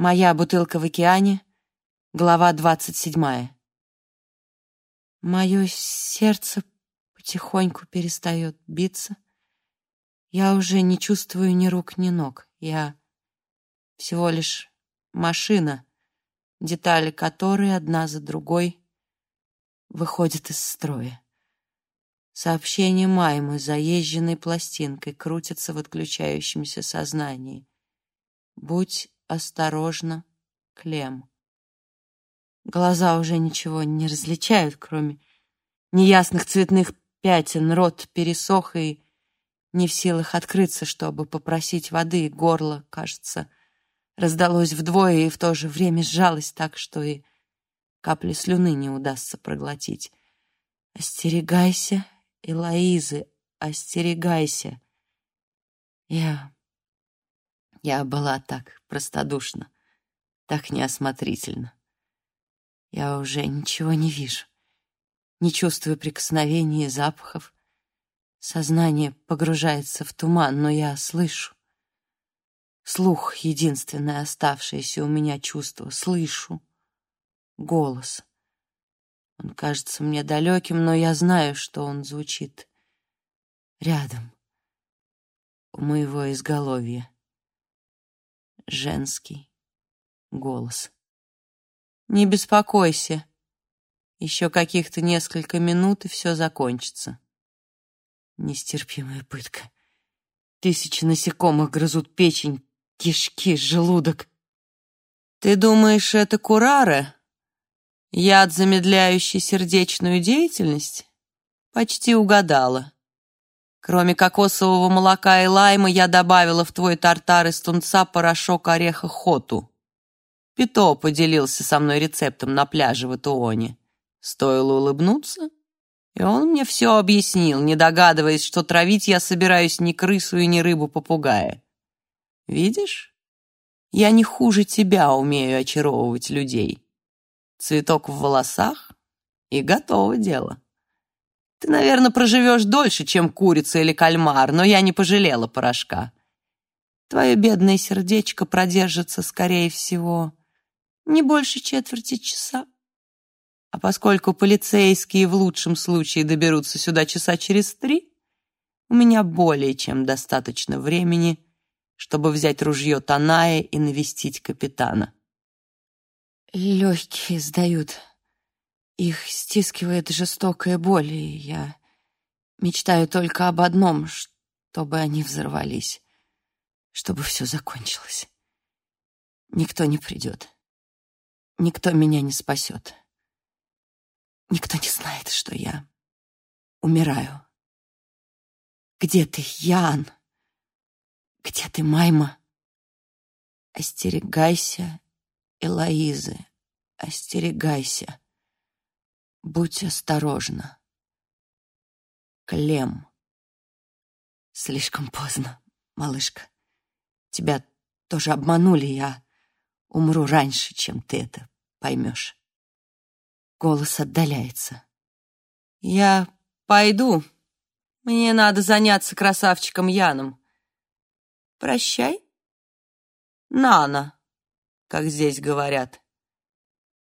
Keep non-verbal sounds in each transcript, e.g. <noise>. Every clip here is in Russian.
Моя бутылка в океане, глава двадцать седьмая. Мое сердце потихоньку перестает биться. Я уже не чувствую ни рук, ни ног. Я всего лишь машина, детали которой одна за другой выходят из строя. Сообщение Маймы заезженной пластинкой крутится в отключающемся сознании. Будь осторожна, Клем. Глаза уже ничего не различают, кроме неясных цветных пятен. Рот пересох и не в силах открыться, чтобы попросить воды. Горло, кажется, раздалось вдвое и в то же время сжалось так, что и капли слюны не удастся проглотить. «Остерегайся, Элоизы, остерегайся!» Я... я была так простодушна, так неосмотрительна. Я уже ничего не вижу, не чувствую прикосновений и запахов. Сознание погружается в туман, но я слышу. Слух — единственное оставшееся у меня чувство. Слышу. Голос. Он кажется мне далеким, но я знаю, что он звучит рядом, у моего изголовья. Женский голос. Не беспокойся. Еще каких-то несколько минут, и все закончится. Нестерпимая пытка. Тысячи насекомых грызут печень, кишки, желудок. Ты думаешь, это курары? Яд, замедляющий сердечную деятельность? Почти угадала. Кроме кокосового молока и лайма, я добавила в твой тартар из тунца порошок ореха хоту. Пито поделился со мной рецептом на пляже в Этуоне. Стоило улыбнуться, и он мне все объяснил, не догадываясь, что травить я собираюсь ни крысу и ни рыбу-попугая. Видишь, я не хуже тебя умею очаровывать людей. Цветок в волосах, и готово дело. Ты, наверное, проживешь дольше, чем курица или кальмар, но я не пожалела порошка. Твое бедное сердечко продержится, скорее всего, не больше четверти часа. А поскольку полицейские в лучшем случае доберутся сюда часа через три, у меня более чем достаточно времени, чтобы взять ружье Таная и навестить капитана. Легкие сдают. Их стискивает жестокая боль, и я мечтаю только об одном, чтобы они взорвались, чтобы все закончилось. Никто не придет. Никто меня не спасет. Никто не знает, что я умираю. Где ты, Ян? Где ты, Майма? Остерегайся, Элоизы, остерегайся. Будь осторожна. Клем. Слишком поздно, малышка. Тебя тоже обманули, я умру раньше, чем ты это поймешь. Голос отдаляется. «Я пойду. Мне надо заняться красавчиком Яном. Прощай, Нана, как здесь говорят.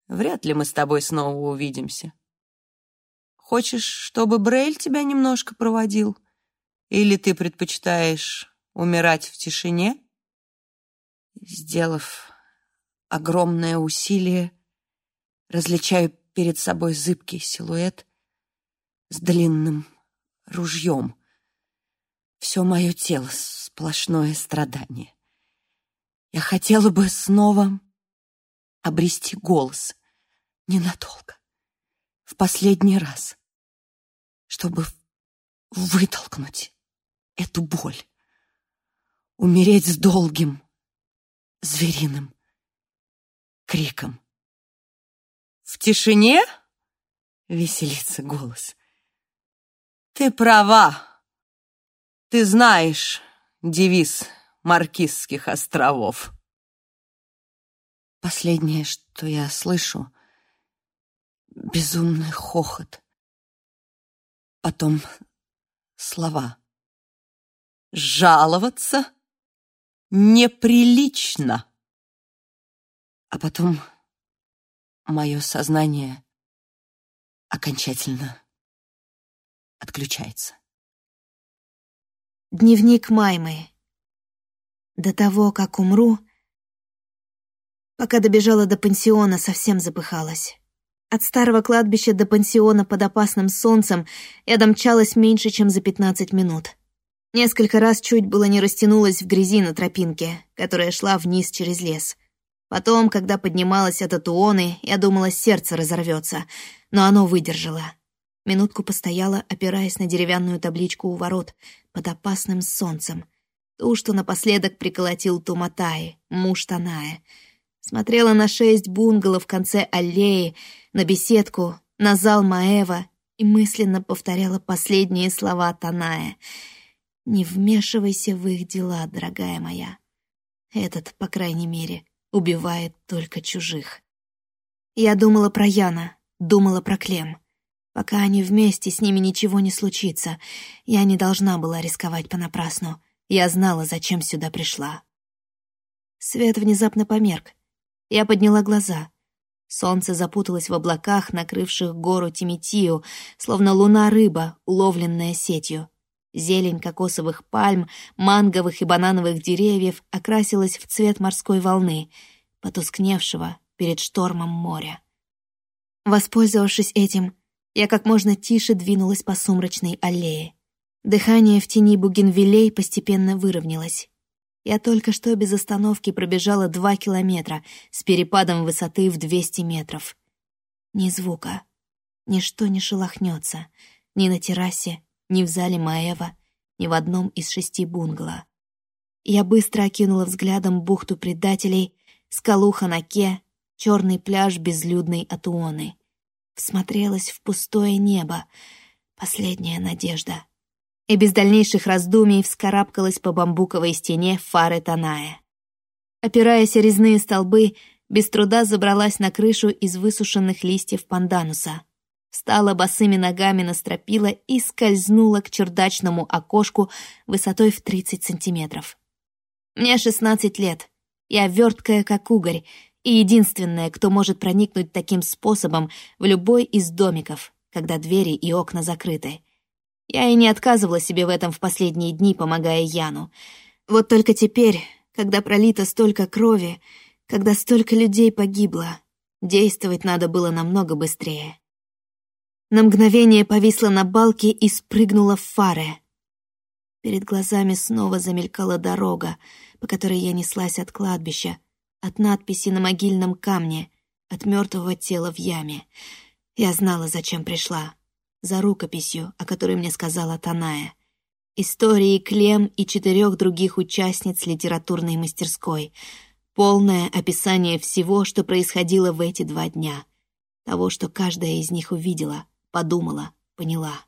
Вряд ли мы с тобой снова увидимся. Хочешь, чтобы Брейль тебя немножко проводил? Или ты предпочитаешь умирать в тишине?» Сделав огромное усилие, различаю перед собой зыбкий силуэт с длинным ружьем. Все мое тело — сплошное страдание. Я хотела бы снова обрести голос ненадолго, в последний раз, чтобы вытолкнуть эту боль, умереть с долгим звериным криком. В тишине веселится голос. Ты права. Ты знаешь девиз Маркизских островов. Последнее, что я слышу, безумный хохот. Потом слова. Жаловаться неприлично. А потом мое сознание окончательно отключается. Дневник Маймы. До того, как умру, пока добежала до пансиона, совсем запыхалась. От старого кладбища до пансиона под опасным солнцем я домчалась меньше, чем за 15 минут. Несколько раз чуть было не растянулась в грязи на тропинке, которая шла вниз через лес. Потом, когда поднималась от Атуоны, я думала, сердце разорвется, но оно выдержало. Минутку постояла, опираясь на деревянную табличку у ворот, под опасным солнцем. Ту, что напоследок приколотил Туматай, муж Таная. Смотрела на шесть бунгало в конце аллеи, на беседку, на зал Маева и мысленно повторяла последние слова Таная. «Не вмешивайся в их дела, дорогая моя. Этот, по крайней мере, убивает только чужих». Я думала про Яна, думала про Клем. Пока они вместе, с ними ничего не случится. Я не должна была рисковать понапрасну. Я знала, зачем сюда пришла. Свет внезапно померк. Я подняла глаза. Солнце запуталось в облаках, накрывших гору Тимитию, словно луна-рыба, уловленная сетью. Зелень кокосовых пальм, манговых и банановых деревьев окрасилась в цвет морской волны, потускневшего перед штормом моря. Воспользовавшись этим, я как можно тише двинулась по сумрачной аллее. Дыхание в тени бугенвилей постепенно выровнялось. Я только что без остановки пробежала два километра с перепадом высоты в 200 метров. Ни звука. Ничто не шелохнется. Ни на террасе, ни в зале Маева, ни в одном из шести бунгало. Я быстро окинула взглядом бухту предателей, скалу Ханаке, черный пляж безлюдной Атуоны всмотрелась в пустое небо. Последняя надежда. И без дальнейших раздумий вскарабкалась по бамбуковой стене фары Таная. Опираясь о резные столбы, без труда забралась на крышу из высушенных листьев пандануса. Встала босыми ногами на стропила и скользнула к чердачному окошку высотой в 30 сантиметров. Мне 16 лет. Я верткая, как угорь, и единственная, кто может проникнуть таким способом в любой из домиков, когда двери и окна закрыты. Я и не отказывала себе в этом в последние дни, помогая Яну. Вот только теперь, когда пролито столько крови, когда столько людей погибло, действовать надо было намного быстрее. На мгновение повисла на балке и спрыгнула в фары. Перед глазами снова замелькала дорога, по которой я неслась от кладбища, от надписи на могильном камне, от мертвого тела в яме. Я знала, зачем пришла. За рукописью, о которой мне сказала Таная. Истории Клем и четырех других участниц литературной мастерской. Полное описание всего, что происходило в эти два дня. Того, что каждая из них увидела, подумала, поняла.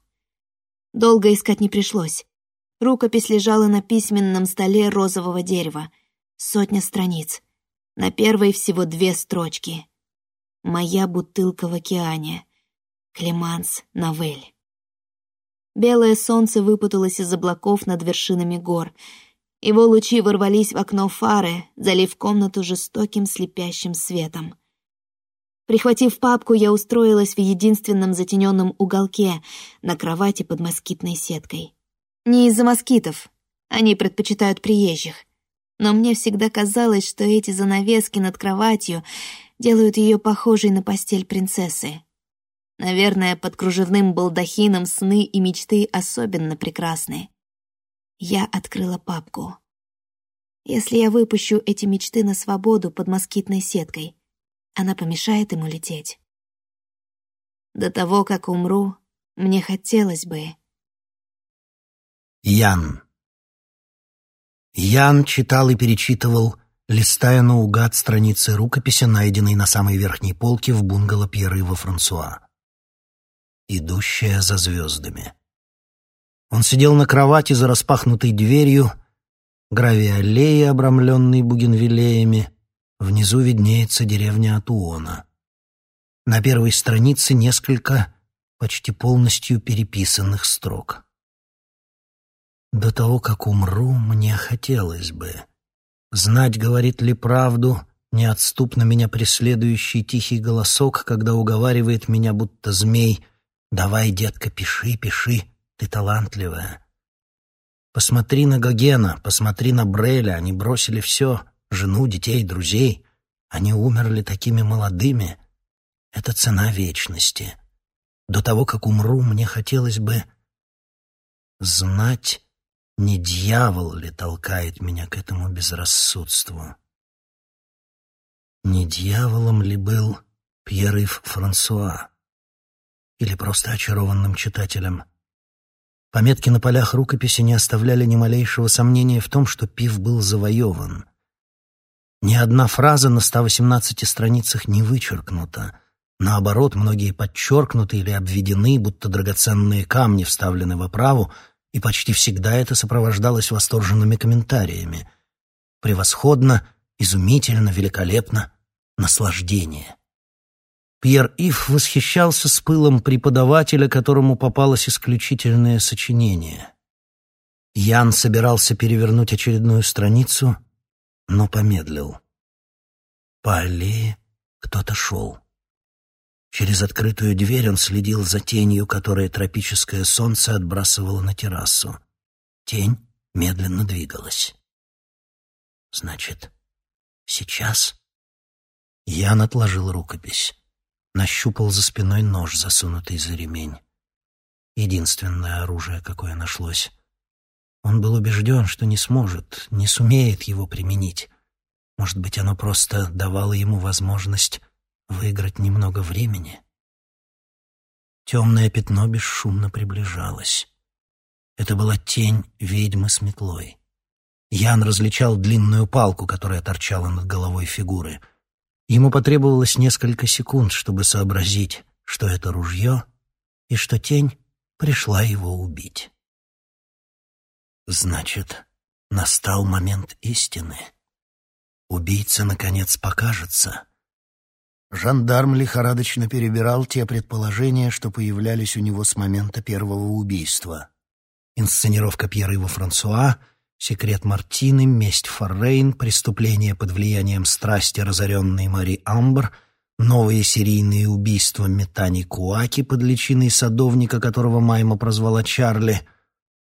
Долго искать не пришлось. Рукопись лежала на письменном столе розового дерева. Сотня страниц. На первой всего две строчки. «Моя бутылка в океане». Клеманс Новель. Белое солнце выпуталось из облаков над вершинами гор. Его лучи ворвались в окно фары, залив комнату жестоким слепящим светом. Прихватив папку, я устроилась в единственном затененном уголке на кровати под москитной сеткой. Не из-за москитов. Они предпочитают приезжих но мне всегда казалось, что эти занавески над кроватью делают ее похожей на постель принцессы. Наверное, под кружевным балдахином сны и мечты особенно прекрасны. Я открыла папку. Если я выпущу эти мечты на свободу под москитной сеткой, она помешает ему лететь. До того, как умру, мне хотелось бы... Ян Ян читал и перечитывал, листая наугад страницы рукописи, найденной на самой верхней полке в бунгало Пьеры во Франсуа. «Идущая за звездами». Он сидел на кровати за распахнутой дверью, гравий-аллеи, обрамленной бугенвиллеями. Внизу виднеется деревня Атуона. На первой странице несколько почти полностью переписанных строк. До того, как умру, мне хотелось бы знать, говорит ли правду неотступно меня преследующий тихий голосок, когда уговаривает меня, будто змей, «Давай, детка, пиши, пиши, ты талантливая». Посмотри на Гогена, посмотри на Бреля, они бросили все — жену, детей, друзей. Они умерли такими молодыми. Это цена вечности. До того, как умру, мне хотелось бы знать, не дьявол ли толкает меня к этому безрассудству. Не дьяволом ли был Пьер-Ив Франсуа? Или просто очарованным читателем? Пометки на полях рукописи не оставляли ни малейшего сомнения в том, что Пив был завоеван. Ни одна фраза на 118 страницах не вычеркнута. Наоборот, многие подчеркнуты или обведены, будто драгоценные камни вставлены в оправу, и почти всегда это сопровождалось восторженными комментариями. Превосходно, изумительно, великолепно, наслаждение. Пьер Ив восхищался с пылом преподавателя, которому попалось исключительное сочинение. Ян собирался перевернуть очередную страницу, но помедлил. По аллее кто-то шел. Через открытую дверь он следил за тенью, которую тропическое солнце отбрасывало на террасу. Тень медленно двигалась. Значит, сейчас Ян отложил рукопись. Нащупал за спиной нож, засунутый за ремень. Единственное оружие, какое нашлось. Он был убежден, что не сможет, не сумеет его применить. Может быть, оно просто давало ему возможность выиграть немного времени? Темное пятно бесшумно приближалось. Это была тень ведьмы с метлой. Ян различал длинную палку, которая торчала над головой фигуры — Ему потребовалось несколько секунд, чтобы сообразить, что это ружье и что тень пришла его убить. Значит, настал момент истины. Убийца, наконец, покажется. Жандарм лихорадочно перебирал те предположения, что появлялись у него с момента первого убийства. Инсценировка Пьера во Франсуа — Секрет Мартины, месть Форрейн, преступление под влиянием страсти разоренной Мари Амбр, новые серийные убийства Метани Куаки под личиной садовника, которого Майма прозвала Чарли,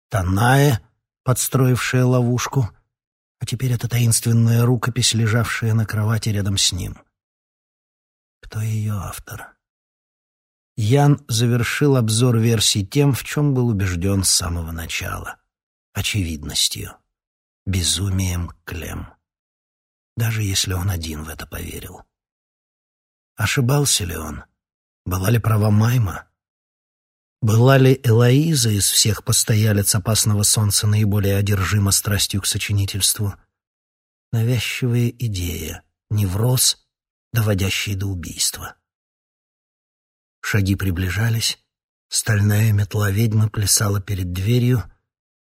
Таная, подстроившая ловушку, а теперь эта таинственная рукопись, лежавшая на кровати рядом с ним. Кто ее автор? Ян завершил обзор версий тем, в чем был убежден с самого начала — очевидностью безумием Клем. Даже если он один в это поверил. Ошибался ли он? Была ли права Майма? Была ли Элоиза из всех постоялец опасного солнца наиболее одержима страстью к сочинительству? Навязчивая идея, невроз, доводящий до убийства. Шаги приближались, стальная метла ведьмы плясала перед дверью,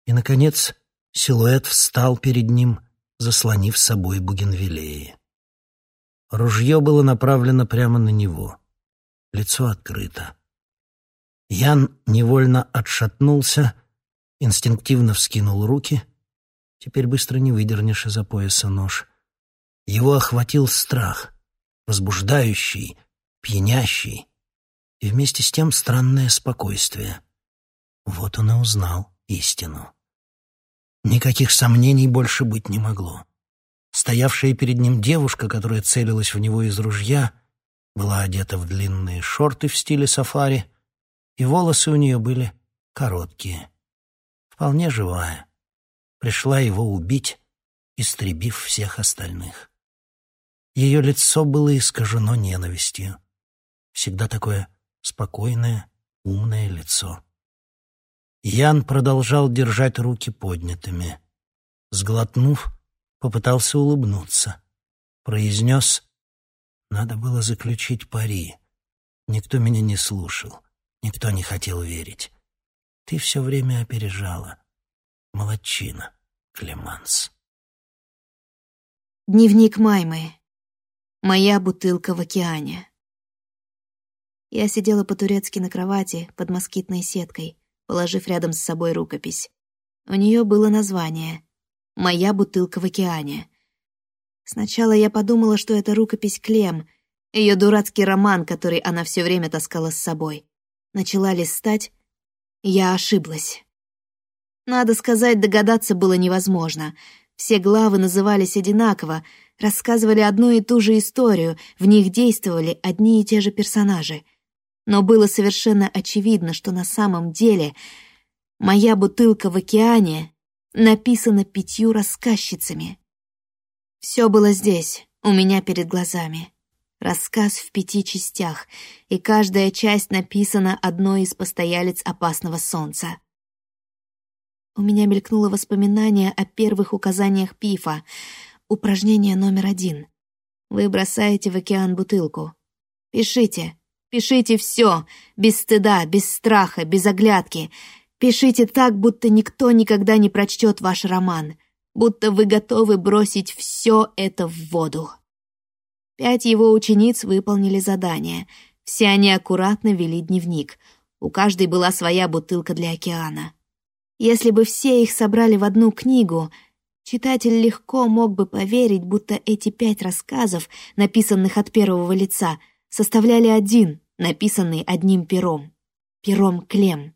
и, наконец, Силуэт встал перед ним, заслонив собой бугенвиллеи. Ружье было направлено прямо на него. Лицо открыто. Ян невольно отшатнулся, инстинктивно вскинул руки. Теперь быстро не выдернешь из-за пояса нож. Его охватил страх, возбуждающий, пьянящий, и вместе с тем странное спокойствие. Вот он и узнал истину. Никаких сомнений больше быть не могло. Стоявшая перед ним девушка, которая целилась в него из ружья, была одета в длинные шорты в стиле сафари, и волосы у нее были короткие. Вполне живая. Пришла его убить, истребив всех остальных. Ее лицо было искажено ненавистью. Всегда такое спокойное, умное лицо. Ян продолжал держать руки поднятыми. Сглотнув, попытался улыбнуться. Произнес, надо было заключить пари. Никто меня не слушал, никто не хотел верить. Ты все время опережала. Молодчина, Клеманс. Дневник Маймы. Моя бутылка в океане. Я сидела по-турецки на кровати под москитной сеткой — положив рядом с собой рукопись. У нее было название «Моя бутылка в океане». Сначала я подумала, что это рукопись Клем, ее дурацкий роман, который она все время таскала с собой. Начала листать, я ошиблась. Надо сказать, догадаться было невозможно. Все главы назывались одинаково, рассказывали одну и ту же историю, в них действовали одни и те же персонажи. Но было совершенно очевидно, что на самом деле моя бутылка в океане написана пятью рассказчицами. Все было здесь, у меня перед глазами. Рассказ в пяти частях, и каждая часть написана одной из постоялец опасного солнца. У меня мелькнуло воспоминание о первых указаниях Пифа. Упражнение номер один. Вы бросаете в океан бутылку. Пишите. Пишите все. Без стыда, без страха, без оглядки. Пишите так, будто никто никогда не прочтет ваш роман. Будто вы готовы бросить все это в воду. Пять его учениц выполнили задание. Все они аккуратно вели дневник. У каждой была своя бутылка для океана. Если бы все их собрали в одну книгу, читатель легко мог бы поверить, будто эти пять рассказов, написанных от первого лица, составляли один, написанный одним пером. Пером Клем.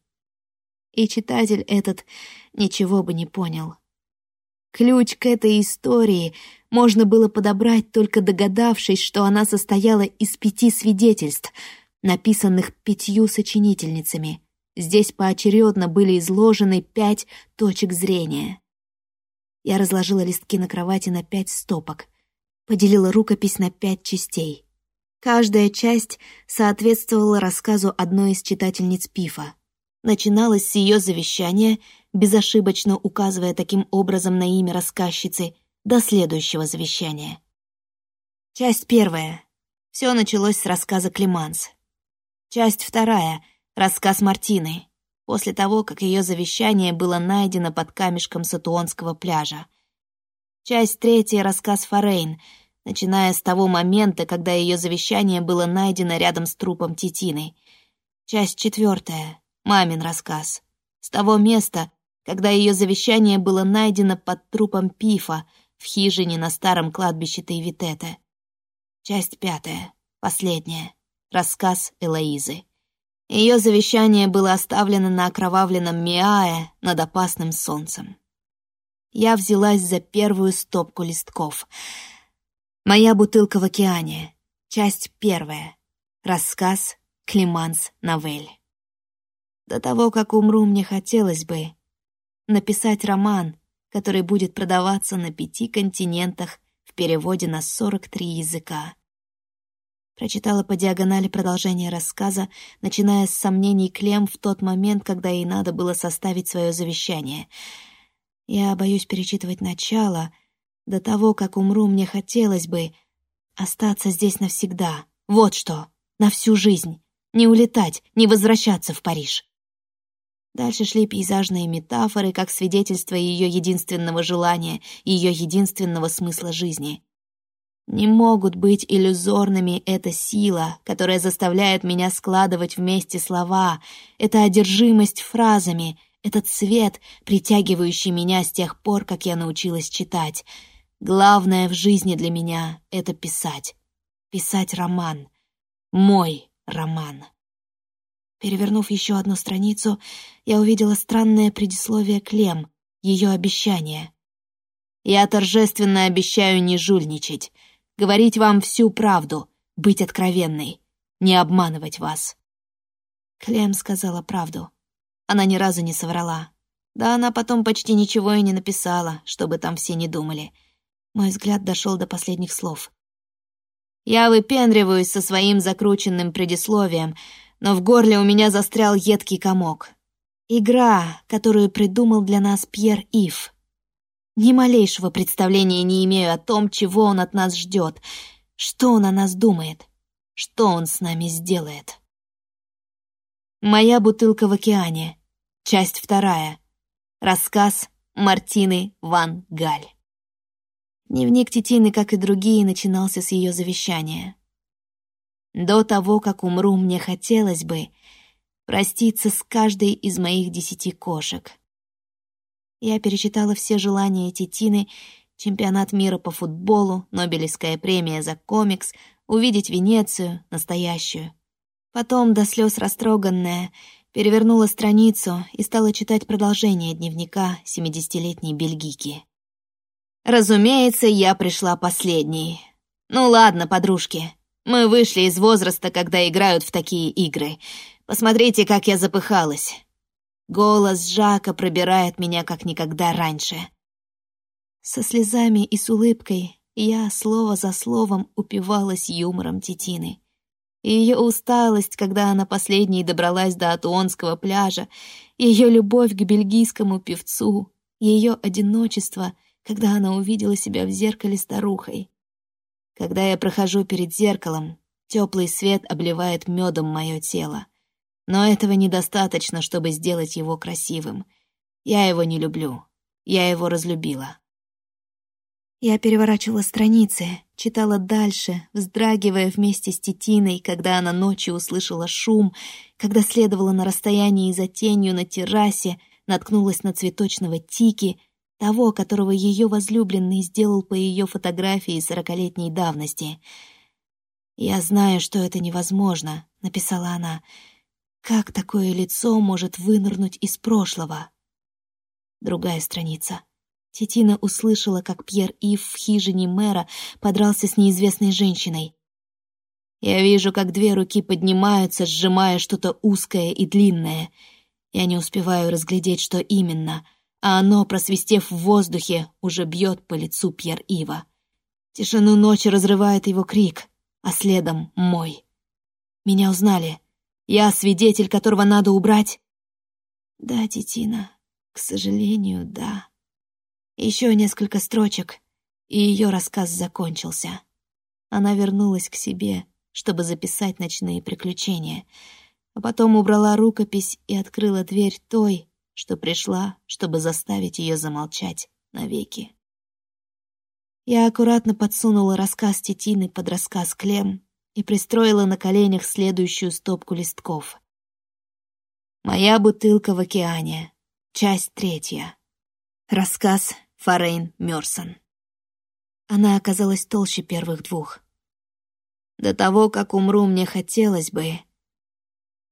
И читатель этот ничего бы не понял. Ключ к этой истории можно было подобрать, только догадавшись, что она состояла из пяти свидетельств, написанных пятью сочинительницами — Здесь поочередно были изложены пять точек зрения. Я разложила листки на кровати на пять стопок, поделила рукопись на пять частей. Каждая часть соответствовала рассказу одной из читательниц Пифа. Начиналась с ее завещания, безошибочно указывая таким образом на имя рассказчицы, до следующего завещания. Часть первая. Все началось с рассказа Климанс. Часть вторая — Рассказ Мартины. После того, как ее завещание было найдено под камешком Сатуонского пляжа. Часть третья — рассказ Форейн, начиная с того момента, когда ее завещание было найдено рядом с трупом Титины. Часть четвертая — мамин рассказ. С того места, когда ее завещание было найдено под трупом Пифа в хижине на старом кладбище Тейвитете. Часть пятая, последняя, рассказ Элоизы. Ее завещание было оставлено на окровавленном Миае над опасным солнцем. Я взялась за первую стопку листков. «Моя бутылка в океане», часть первая, рассказ Климанс Новель. До того, как умру, мне хотелось бы написать роман, который будет продаваться на пяти континентах в переводе на 43 языка. Прочитала по диагонали продолжение рассказа, начиная с сомнений Клем в тот момент, когда ей надо было составить свое завещание. Я боюсь перечитывать начало. До того, как умру, мне хотелось бы остаться здесь навсегда. Вот что, на всю жизнь. Не улетать, не возвращаться в Париж. Дальше шли пейзажные метафоры, как свидетельство ее единственного желания, ее единственного смысла жизни. Не могут быть иллюзорными эта сила, которая заставляет меня складывать вместе слова, эта одержимость фразами, этот цвет, притягивающий меня с тех пор, как я научилась читать. Главное в жизни для меня — это писать. Писать роман. Мой роман. Перевернув еще одну страницу, я увидела странное предисловие Клем, ее обещание. «Я торжественно обещаю не жульничать говорить вам всю правду, быть откровенной, не обманывать вас». Клем сказала правду. Она ни разу не соврала. Да она потом почти ничего и не написала, чтобы там все не думали. Мой взгляд дошел до последних слов. Я выпендриваюсь со своим закрученным предисловием, но в горле у меня застрял едкий комок. Игра, которую придумал для нас Пьер Ив. Ни малейшего представления не имею о том, чего он от нас ждет, что он о нас думает, что он с нами сделает. Моя бутылка в океане. Часть вторая. Рассказ Мартины Ван Галь. Дневник Титины, как и другие, начинался с ее завещания. До того, как умру, мне хотелось бы проститься с каждой из моих десяти кошек. Я перечитала все желания Титины чемпионат мира по футболу, Нобелевская премия за комикс, увидеть Венецию, настоящую. Потом, до слез растроганная, перевернула страницу и стала читать продолжение дневника семидесятилетней бельгийки. Разумеется, я пришла последней. Ну ладно, подружки, мы вышли из возраста, когда играют в такие игры. Посмотрите, как я запыхалась. Голос Жака пробирает меня как никогда раньше. Со слезами и с улыбкой я слово за словом упивалась юмором Титины. Ее усталость, когда она последней добралась до Атуонского пляжа, ее любовь к бельгийскому певцу, ее одиночество, когда она увидела себя в зеркале старухой. Когда я прохожу перед зеркалом, теплый свет обливает медом мое тело. Но этого недостаточно, чтобы сделать его красивым. Я его не люблю. Я его разлюбила. Я переворачивала страницы, читала дальше, вздрагивая вместе с Титиной, когда она ночью услышала шум, когда следовала на расстоянии за тенью на террасе, наткнулась на цветочного тики, того, которого ее возлюбленный сделал по ее фотографии сорокалетней давности. «Я знаю, что это невозможно», — написала она. «Как такое лицо может вынырнуть из прошлого?» Другая страница. Тетина услышала, как Пьер Ив в хижине мэра подрался с неизвестной женщиной. Я вижу, как две руки поднимаются, сжимая что-то узкое и длинное. Я не успеваю разглядеть, что именно, а оно, просвистев в воздухе, уже бьет по лицу Пьер Ива. Тишину ночи разрывает его крик, а следом мой. Меня узнали. Я свидетель, которого надо убрать. Да, Титина, к сожалению, да. Еще несколько строчек, и ее рассказ закончился. Она вернулась к себе, чтобы записать ночные приключения, а потом убрала рукопись и открыла дверь той, что пришла, чтобы заставить ее замолчать навеки. Я аккуратно подсунула рассказ Тетины под рассказ Клем и пристроила на коленях следующую стопку листков. «Моя бутылка в океане», часть третья. Рассказ Форейн Мёрсон. Она оказалась толще первых двух. До того, как умру, мне хотелось бы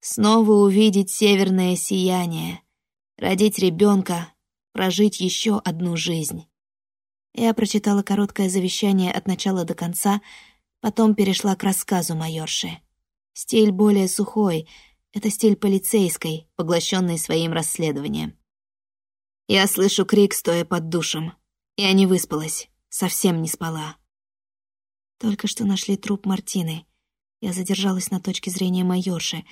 снова увидеть северное сияние, родить ребенка, прожить еще одну жизнь. Я прочитала короткое завещание от начала до конца, потом перешла к рассказу майорши. Стиль более сухой, это стиль полицейской, поглощенный своим расследованием. Я слышу крик, стоя под душем. Я не выспалась, совсем не спала. Только что нашли труп Мартины. Я задержалась на точке зрения майорши.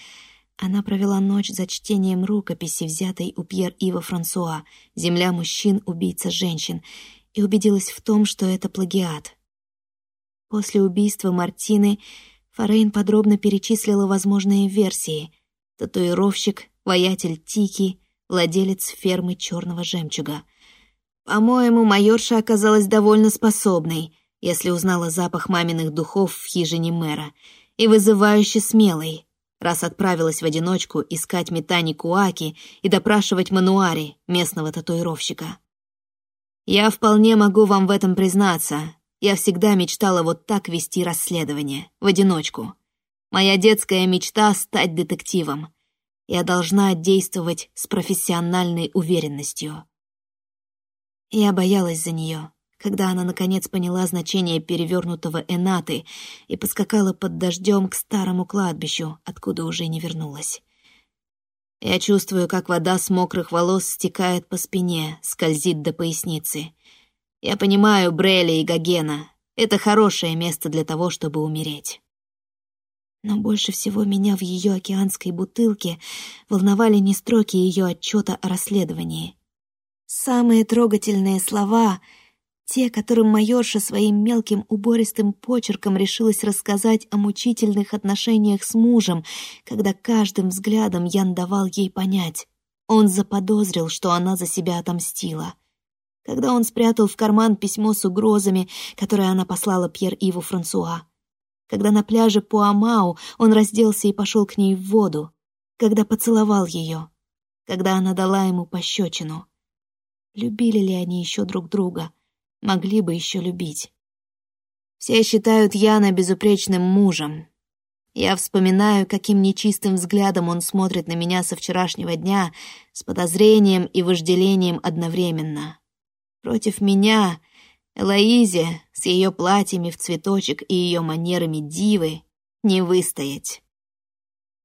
Она провела ночь за чтением рукописи, взятой у Пьер Ива Франсуа «Земля мужчин, убийца женщин», и убедилась в том, что это плагиат. После убийства Мартины Форейн подробно перечислила возможные версии. Татуировщик, воятель Тики, владелец фермы черного жемчуга. По-моему, майорша оказалась довольно способной, если узнала запах маминых духов в хижине мэра, и вызывающе смелой, раз отправилась в одиночку искать Метани Куаки и допрашивать Мануари, местного татуировщика. Я вполне могу вам в этом признаться. Я всегда мечтала вот так вести расследование, в одиночку. Моя детская мечта — стать детективом. Я должна действовать с профессиональной уверенностью. Я боялась за нее, когда она наконец поняла значение перевернутого Энаты и поскакала под дождем к старому кладбищу, откуда уже не вернулась. Я чувствую, как вода с мокрых волос стекает по спине, скользит до поясницы. Я понимаю Бреля и Гогена. Это хорошее место для того, чтобы умереть. Но больше всего меня в ее океанской бутылке волновали не строки ее отчета о расследовании. Самые трогательные слова — те, которым майорша своим мелким убористым почерком решилась рассказать о мучительных отношениях с мужем, когда каждым взглядом Ян давал ей понять. Он заподозрил, что она за себя отомстила. Когда он спрятал в карман письмо с угрозами, которое она послала Пьер-Иву Франсуа когда на пляже Пуамау он разделся и пошел к ней в воду, когда поцеловал ее, когда она дала ему пощечину. Любили ли они еще друг друга? Могли бы еще любить. Все считают Яна безупречным мужем. Я вспоминаю, каким нечистым взглядом он смотрит на меня со вчерашнего дня, с подозрением и вожделением одновременно. Против меня, Элоизе, с ее платьями в цветочек и ее манерами дивы, не выстоять.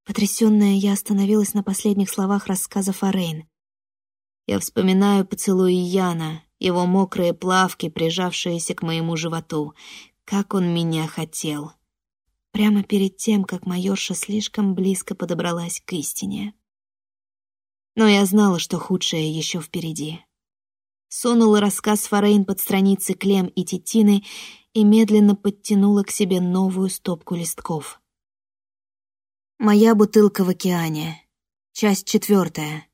Потрясённая, я остановилась на последних словах рассказа Форейн. Я вспоминаю поцелуи Яна, его мокрые плавки, прижавшиеся к моему животу. Как он меня хотел. Прямо перед тем, как майорша слишком близко подобралась к истине. Но я знала, что худшее еще впереди. Сунула рассказ Форейн под страницы Клем и Титины и медленно подтянула к себе новую стопку листков. «Моя бутылка в океане». Часть четвертая.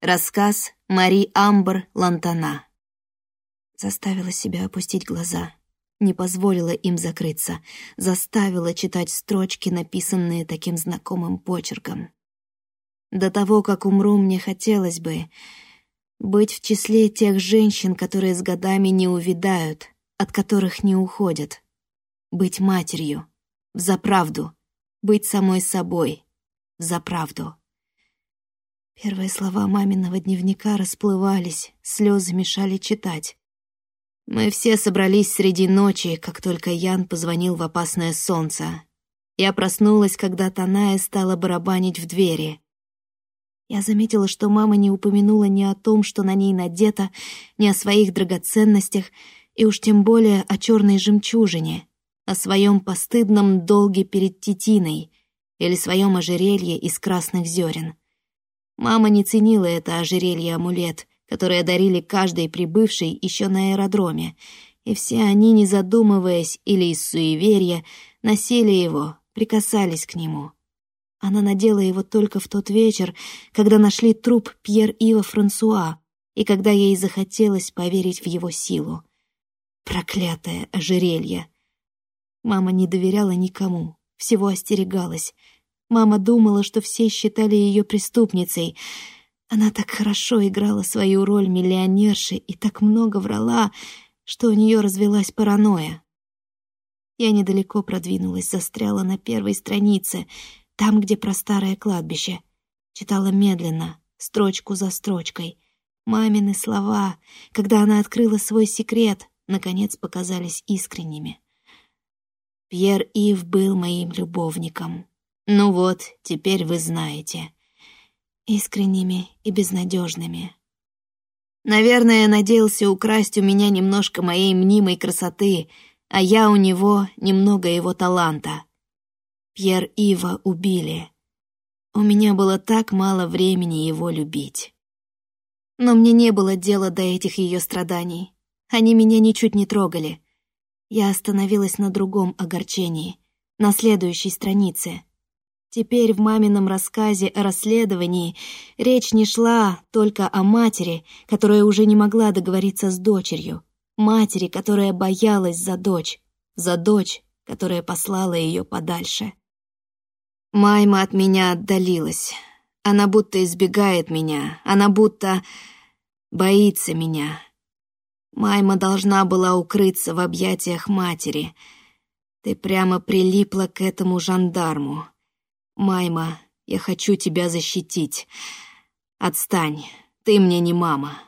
Рассказ Мари Амбр Лантана. Заставила себя опустить глаза. Не позволила им закрыться. Заставила читать строчки, написанные таким знакомым почерком. До того, как умру, мне хотелось бы быть в числе тех женщин, которые с годами не увядают, от которых не уходят. Быть матерью. Взаправду. Быть самой собой. Взаправду. Первые слова маминого дневника расплывались, слезы мешали читать. Мы все собрались среди ночи, как только Ян позвонил в опасное солнце. Я проснулась, когда Таная стала барабанить в двери. Я заметила, что мама не упомянула ни о том, что на ней надето, ни о своих драгоценностях, и уж тем более о черной жемчужине, о своем постыдном долге перед Титиной или своем ожерелье из красных зерен. Мама не ценила это ожерелье-амулет, которое дарили каждой прибывшей еще на аэродроме, и все они, не задумываясь или из суеверия, носили его, прикасались к нему. Она надела его только в тот вечер, когда нашли труп Пьер-Ива Франсуа, и когда ей захотелось поверить в его силу. Проклятое ожерелье! Мама не доверяла никому, всего остерегалась — Мама думала, что все считали ее преступницей. Она так хорошо играла свою роль миллионерши и так много врала, что у нее развелась паранойя. Я недалеко продвинулась, застряла на первой странице, там, где про старое кладбище. Читала медленно, строчку за строчкой. Мамины слова, когда она открыла свой секрет, наконец показались искренними. Пьер Ив был моим любовником. Ну вот, теперь вы знаете. Искренними и безнадежными. Наверное, надеялся украсть у меня немножко моей мнимой красоты, а я у него немного его таланта. Пьер Ива убили. У меня было так мало времени его любить. Но мне не было дела до этих ее страданий. Они меня ничуть не трогали. Я остановилась на другом огорчении, на следующей странице — Теперь в мамином рассказе о расследовании речь не шла только о матери, которая уже не могла договориться с дочерью, матери, которая боялась за дочь, за дочь, которая послала ее подальше. Майма от меня отдалилась. Она будто избегает меня, она будто боится меня. Майма должна была укрыться в объятиях матери. Ты прямо прилипла к этому жандарму. «Майма, я хочу тебя защитить. Отстань, ты мне не мама».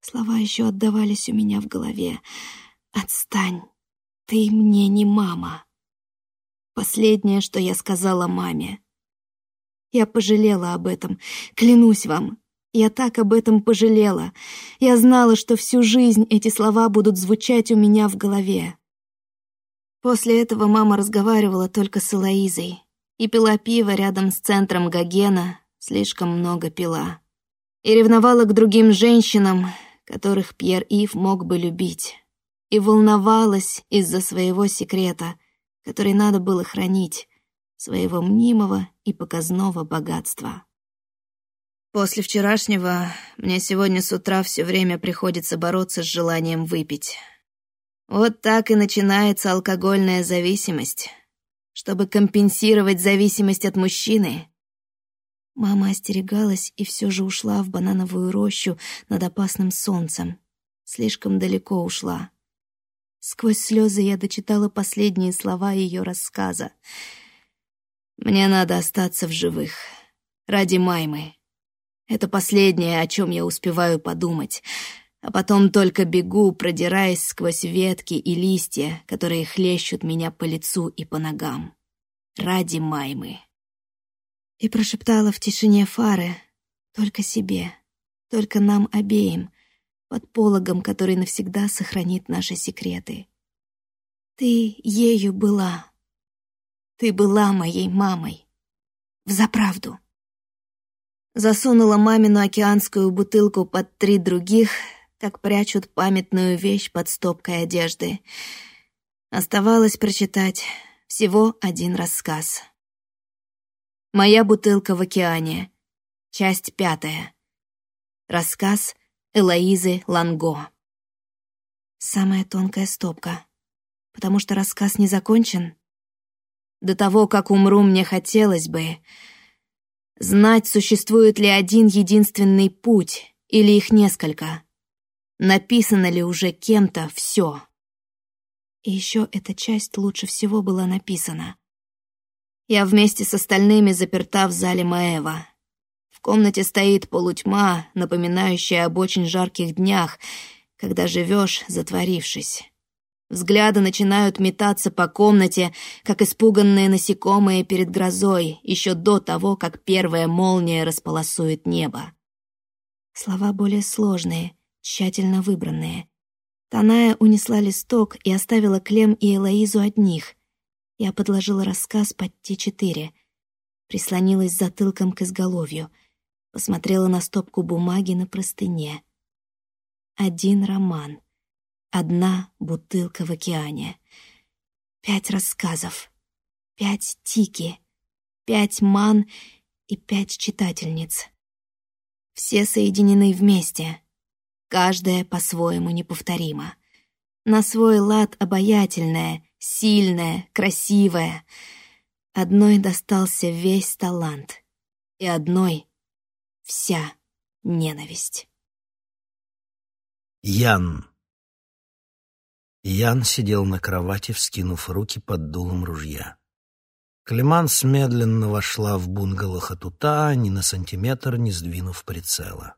Слова еще отдавались у меня в голове. «Отстань, ты мне не мама». Последнее, что я сказала маме. Я пожалела об этом, клянусь вам. Я так об этом пожалела. Я знала, что всю жизнь эти слова будут звучать у меня в голове. После этого мама разговаривала только с Элоизой, и пила пиво рядом с центром Гогена, слишком много пила. И ревновала к другим женщинам, которых Пьер Ив мог бы любить. И волновалась из-за своего секрета, который надо было хранить, своего мнимого и показного богатства. После вчерашнего мне сегодня с утра все время приходится бороться с желанием выпить. Вот так и начинается алкогольная зависимость чтобы компенсировать зависимость от мужчины. Мама остерегалась и все же ушла в банановую рощу над опасным солнцем. слишком далеко ушла. Сквозь слезы я дочитала последние слова ее рассказа. «Мне надо остаться в живых. Ради Маймы. Это последнее, о чем я успеваю подумать. А потом только бегу, продираясь сквозь ветки и листья, которые хлещут меня по лицу и по ногам. Ради Маймы». И прошептала в тишине фары, только себе, только нам обеим — под пологом, который навсегда сохранит наши секреты. Ты ею была. Ты была моей мамой. Взаправду. Засунула мамину океанскую бутылку под три других, как прячут памятную вещь под стопкой одежды. Оставалось прочитать всего один рассказ. «Моя бутылка в океане», часть пятая. Рассказ Элоизы Ланго. Самая тонкая стопка, потому что рассказ не закончен. До того, как умру, мне хотелось бы знать, существует ли один единственный путь или их несколько. Написано ли уже кем-то все. И еще эта часть лучше всего была написана. Я вместе с остальными заперта в зале Маэва комнате стоит полутьма, напоминающая об очень жарких днях, когда живешь, затворившись. Взгляды начинают метаться по комнате, как испуганные насекомые перед грозой, еще до того, как первая молния располосует небо. Слова более сложные, тщательно выбранные. Таная унесла листок и оставила Клем и Элоизу одних. Я подложила рассказ под Т-4, прислонилась затылком к изголовью — посмотрела на стопку бумаги на простыне. Один роман, одна бутылка в океане, пять рассказов, пять тики, пять ман и пять читательниц. Все соединены вместе, каждая по-своему неповторима. На свой лад обаятельная, сильная, красивая. Одной достался весь талант, и одной вся ненависть. Ян. Ян сидел на кровати, вскинув руки под дулом ружья. Клеманс медленно вошла в бунгало Хатута, ни на сантиметр не сдвинув прицела.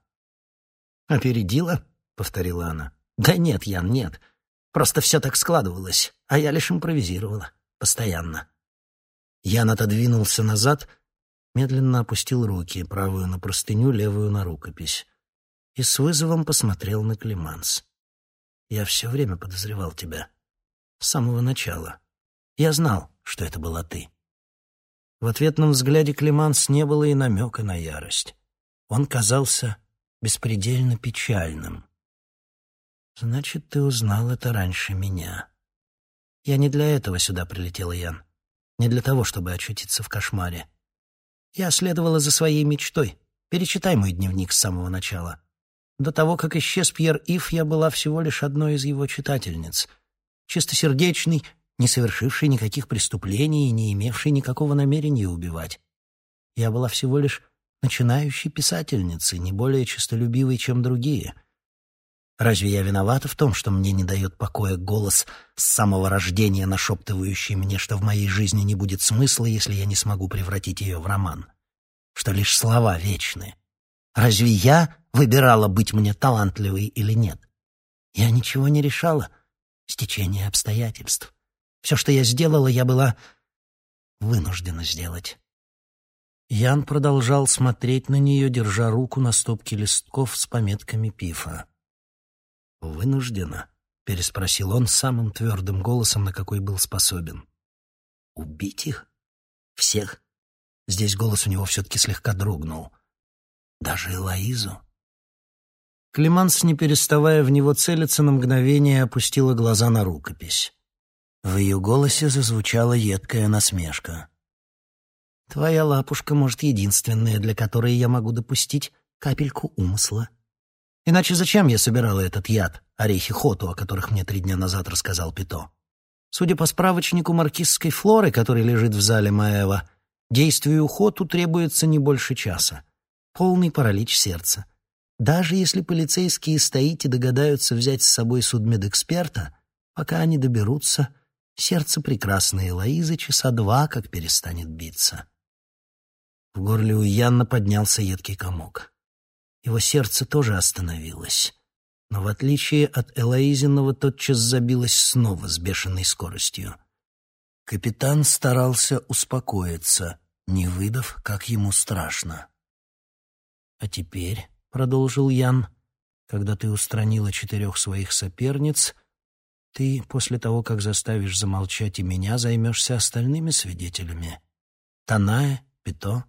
«Опередила?» — повторила она. «Да нет, Ян, нет. Просто все так складывалось, а я лишь импровизировала. Постоянно». Ян отодвинулся назад — медленно опустил руки, правую на простыню, левую на рукопись, и с вызовом посмотрел на Климанс. «Я все время подозревал тебя. С самого начала. Я знал, что это была ты». В ответном взгляде Климанс не было и намека на ярость. Он казался беспредельно печальным. «Значит, ты узнал это раньше меня. Я не для этого сюда прилетел, Ян. Не для того, чтобы очутиться в кошмаре. Я следовала за своей мечтой. Перечитай мой дневник с самого начала. До того, как исчез Пьер Ив, я была всего лишь одной из его читательниц. Чистосердечный, не совершивший никаких преступлений и не имевший никакого намерения убивать. Я была всего лишь начинающей писательницей, не более честолюбивой, чем другие. Разве я виновата в том, что мне не дает покоя голос с самого рождения, нашептывающий мне, что в моей жизни не будет смысла, если я не смогу превратить ее в роман? Что лишь слова вечны? Разве я выбирала быть мне талантливой или нет? Я ничего не решала. Стечение обстоятельств. Все, что я сделала, я была вынуждена сделать. Ян продолжал смотреть на нее, держа руку на стопке листков с пометками пифа. «Вынуждена?» — переспросил он самым твердым голосом, на какой был способен. «Убить их? Всех?» Здесь голос у него все-таки слегка дрогнул. «Даже Элоизу?» Климанс, не переставая в него целиться, на мгновение опустила глаза на рукопись. В ее голосе зазвучала едкая насмешка. «Твоя лапушка, может, единственная, для которой я могу допустить капельку умысла. Иначе зачем я собирала этот яд, орехи хоту, о которых мне три дня назад рассказал Пито? Судя по справочнику маркизской флоры, который лежит в зале Маева, действию хоту требуется не больше часа. Полный паралич сердца. Даже если полицейские стоите догадаются взять с собой судмедэксперта, пока они доберутся, сердце прекрасной Элоизы часа два как перестанет биться. В горле у Янна поднялся едкий комок. Его сердце тоже остановилось, но в отличие от Элоизиного тотчас забилось снова с бешеной скоростью. Капитан старался успокоиться, не выдав, как ему страшно. «А теперь», — продолжил Ян, — «когда ты устранила четырех своих соперниц, ты, после того, как заставишь замолчать и меня, займешься остальными свидетелями. Таная, Пито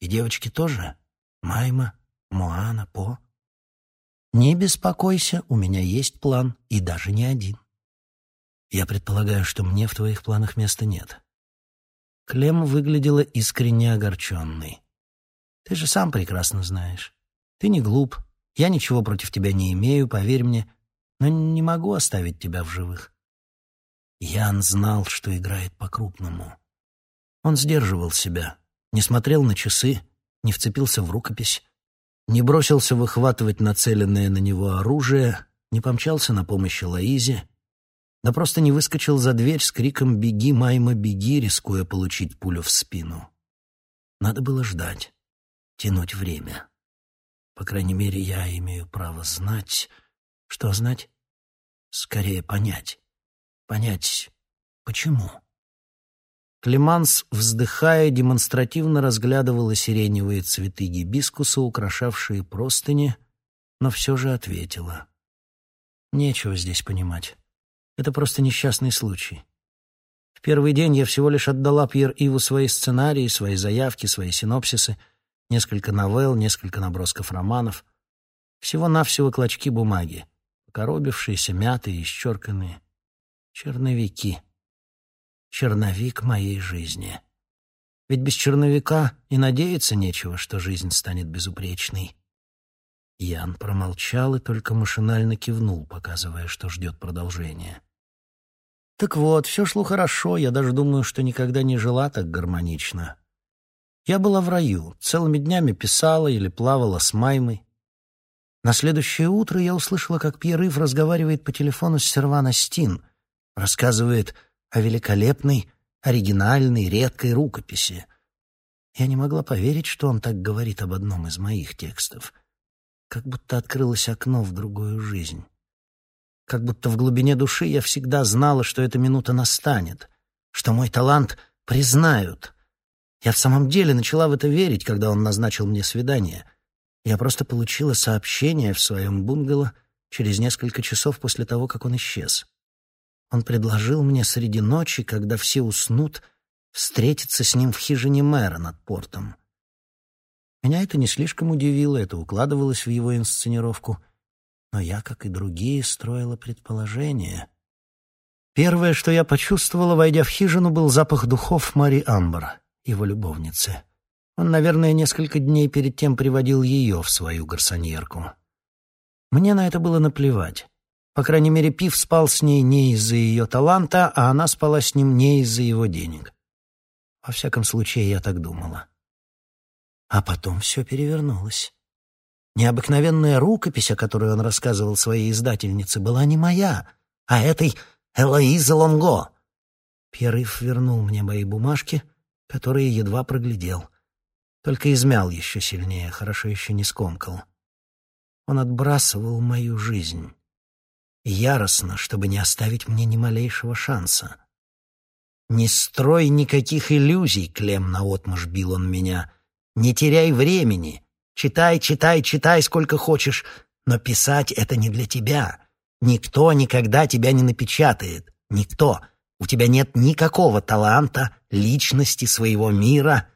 и девочки тоже, Майма, Моана, По. Не беспокойся, у меня есть план, и даже не один. Я предполагаю, что мне в твоих планах места нет. Клем выглядела искренне огорченной. Ты же сам прекрасно знаешь. Ты не глуп, я ничего против тебя не имею, поверь мне, но не могу оставить тебя в живых. Ян знал, что играет по-крупному. Он сдерживал себя, не смотрел на часы, не вцепился в рукопись, не бросился выхватывать нацеленное на него оружие, не помчался на помощь Лоизе, да просто не выскочил за дверь с криком «Беги, Майма, беги!», рискуя получить пулю в спину. Надо было ждать, тянуть время. По крайней мере, я имею право знать... Что знать? Скорее понять. Понять, почему. Клеманс, вздыхая, демонстративно разглядывала сиреневые цветы гибискуса, украшавшие простыни, но все же ответила. «Нечего здесь понимать. Это просто несчастный случай. В первый день я всего лишь отдала Пьер-Иву свои сценарии, свои заявки, свои синопсисы, несколько новелл, несколько набросков романов. Всего-навсего клочки бумаги, покоробившиеся, мятые, исчерканные. Черновики» черновик моей жизни. Ведь без черновика и надеяться нечего, что жизнь станет безупречной. Ян промолчал и только машинально кивнул, показывая, что ждет продолжения. Так вот, все шло хорошо, я даже думаю, что никогда не жила так гармонично. Я была в раю, целыми днями писала или плавала с Маймой. На следующее утро я услышала, как Пьер Ив разговаривает по телефону с Сервана Стин, рассказывает о великолепной, оригинальной, редкой рукописи. Я не могла поверить, что он так говорит об одном из моих текстов. Как будто открылось окно в другую жизнь. Как будто в глубине души я всегда знала, что эта минута настанет, что мой талант признают. Я в самом деле начала в это верить, когда он назначил мне свидание. Я просто получила сообщение в своем бунгало через несколько часов после того, как он исчез. Он предложил мне среди ночи, когда все уснут, встретиться с ним в хижине мэра над портом. Меня это не слишком удивило, это укладывалось в его инсценировку, но я, как и другие, строила предположение. Первое, что я почувствовала, войдя в хижину, был запах духов Мари Амбар, его любовницы. Он, наверное, несколько дней перед тем приводил ее в свою гарсоньерку. Мне на это было наплевать. По крайней мере, Пив спал с ней не из-за ее таланта, а она спала с ним не из-за его денег. Во всяком случае, я так думала. А потом все перевернулось. Необыкновенная рукопись, о которой он рассказывал своей издательнице, была не моя, а этой Элоизы Лонго. Пьерыв вернул мне мои бумажки, которые едва проглядел. Только измял еще сильнее, хорошо еще не скомкал. Он отбрасывал мою жизнь яростно, чтобы не оставить мне ни малейшего шанса. «Не строй никаких иллюзий», — Клем наотмашь бил он меня. «Не теряй времени. Читай, читай, читай сколько хочешь, но писать — это не для тебя. Никто никогда тебя не напечатает. Никто. У тебя нет никакого таланта, личности своего мира».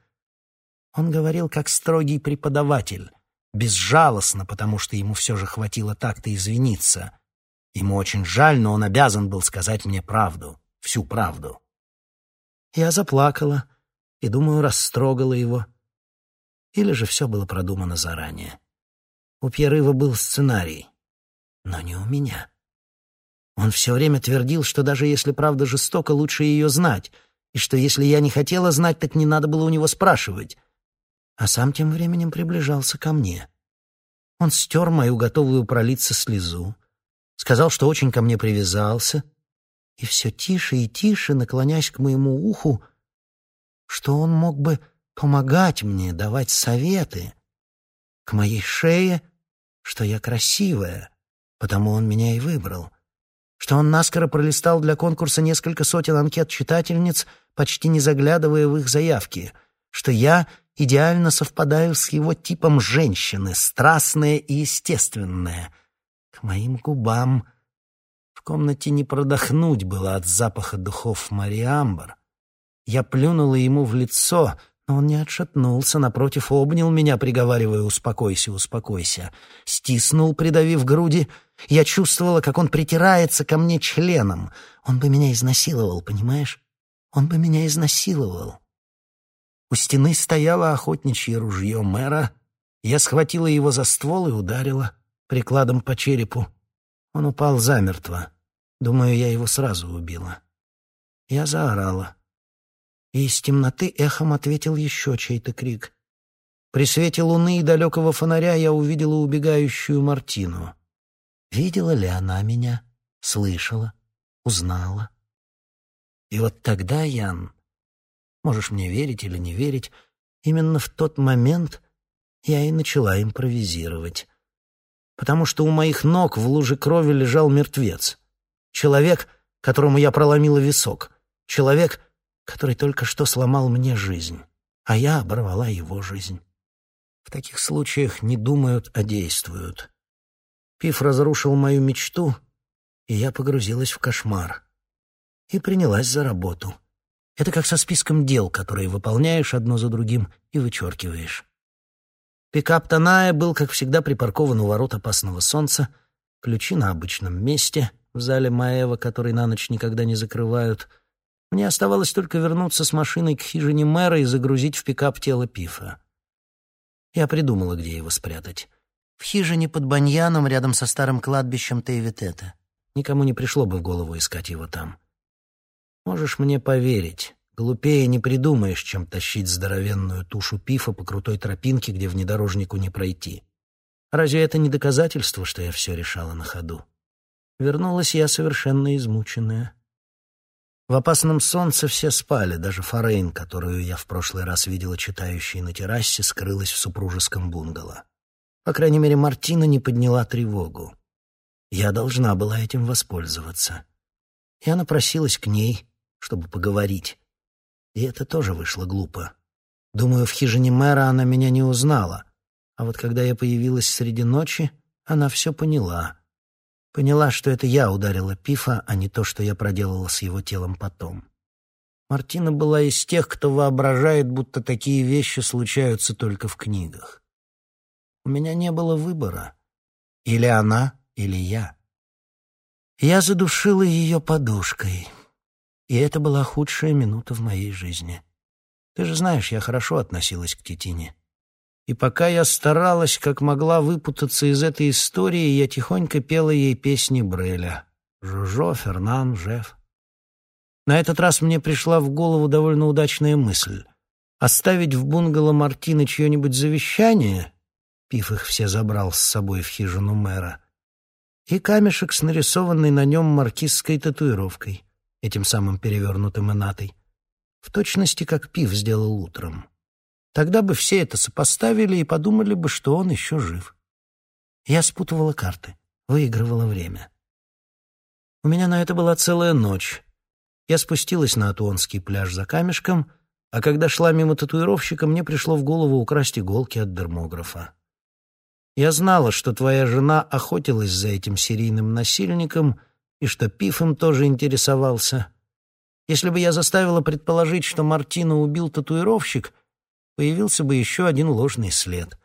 Он говорил как строгий преподаватель, безжалостно, потому что ему все же хватило так-то извиниться — Ему очень жаль, но он обязан был сказать мне правду, всю правду. Я заплакала и, думаю, растрогала его. Или же все было продумано заранее. У Пьерыва был сценарий, но не у меня. Он все время твердил, что даже если правда жестока, лучше ее знать, и что если я не хотела знать, так не надо было у него спрашивать. А сам тем временем приближался ко мне. Он стер мою готовую пролиться слезу, сказал, что очень ко мне привязался, и все тише и тише, наклоняясь к моему уху, что он мог бы помогать мне, давать советы. К моей шее, что я красивая, потому он меня и выбрал. Что он наскоро пролистал для конкурса несколько сотен анкет читательниц, почти не заглядывая в их заявки. Что я идеально совпадаю с его типом женщины, страстная и естественная. Моим губам в комнате не продохнуть было от запаха духов Мари Амбар. Я плюнула ему в лицо, но он не отшатнулся, напротив, обнял меня, приговаривая «Успокойся, успокойся». Стиснул, придавив груди. Я чувствовала, как он притирается ко мне членом. Он бы меня изнасиловал, понимаешь? Он бы меня изнасиловал. У стены стояло охотничье ружье мэра. Я схватила его за ствол и ударила прикладом по черепу. Он упал замертво. Думаю, я его сразу убила. Я заорала. И из темноты эхом ответил еще чей-то крик. При свете луны и далекого фонаря я увидела убегающую Мартину. Видела ли она меня? Слышала? Узнала? И вот тогда, Ян, можешь мне верить или не верить, именно в тот момент я и начала импровизировать потому что у моих ног в луже крови лежал мертвец. Человек, которому я проломила висок. Человек, который только что сломал мне жизнь, а я оборвала его жизнь. В таких случаях не думают, а действуют. Пиф разрушил мою мечту, и я погрузилась в кошмар. И принялась за работу. Это как со списком дел, которые выполняешь одно за другим и вычеркиваешь. Пикап Таная был, как всегда, припаркован у ворот опасного солнца, ключи на обычном месте, в зале Маева, который на ночь никогда не закрывают. Мне оставалось только вернуться с машиной к хижине мэра и загрузить в пикап тело Пифа. Я придумала, где его спрятать. В хижине под баньяном рядом со старым кладбищем Тейвитета. Никому не пришло бы в голову искать его там. Можешь мне поверить, Глупее не придумаешь, чем тащить здоровенную тушу пифа по крутой тропинке, где внедорожнику не пройти. Разве это не доказательство, что я все решала на ходу? Вернулась я совершенно измученная. В опасном солнце все спали, даже Форейн, которую я в прошлый раз видела читающей на террасе, скрылась в супружеском бунгало. По крайней мере, Мартина не подняла тревогу. Я должна была этим воспользоваться. Я напросилась к ней, чтобы поговорить. И это тоже вышло глупо. Думаю, в хижине мэра она меня не узнала. А вот когда я появилась среди ночи, она все поняла. Поняла, что это я ударила Пифа, а не то, что я проделала с его телом потом. Мартина была из тех, кто воображает, будто такие вещи случаются только в книгах. У меня не было выбора. Или она, или я. Я задушила ее подушкой. И это была худшая минута в моей жизни. Ты же знаешь, я хорошо относилась к Титине. И пока я старалась, как могла, выпутаться из этой истории, я тихонько пела ей песни Бреля. Жужо, Фернан, Жеф. На этот раз мне пришла в голову довольно удачная мысль. Оставить в бунгало Мартины чье-нибудь завещание, Пиф их все забрал с собой в хижину мэра, и камешек с нарисованной на нем маркизской татуировкой — этим самым перевернутым энатой, в точности, как Пив сделал утром. Тогда бы все это сопоставили и подумали бы, что он еще жив. Я спутывала карты, выигрывала время. У меня на это была целая ночь. Я спустилась на Атуонский пляж за камешком, а когда шла мимо татуировщика, мне пришло в голову украсть иголки от дермографа. Я знала, что твоя жена охотилась за этим серийным насильником — и что Пиф им тоже интересовался. Если бы я заставила предположить, что Мартину убил татуировщик, появился бы еще один ложный след.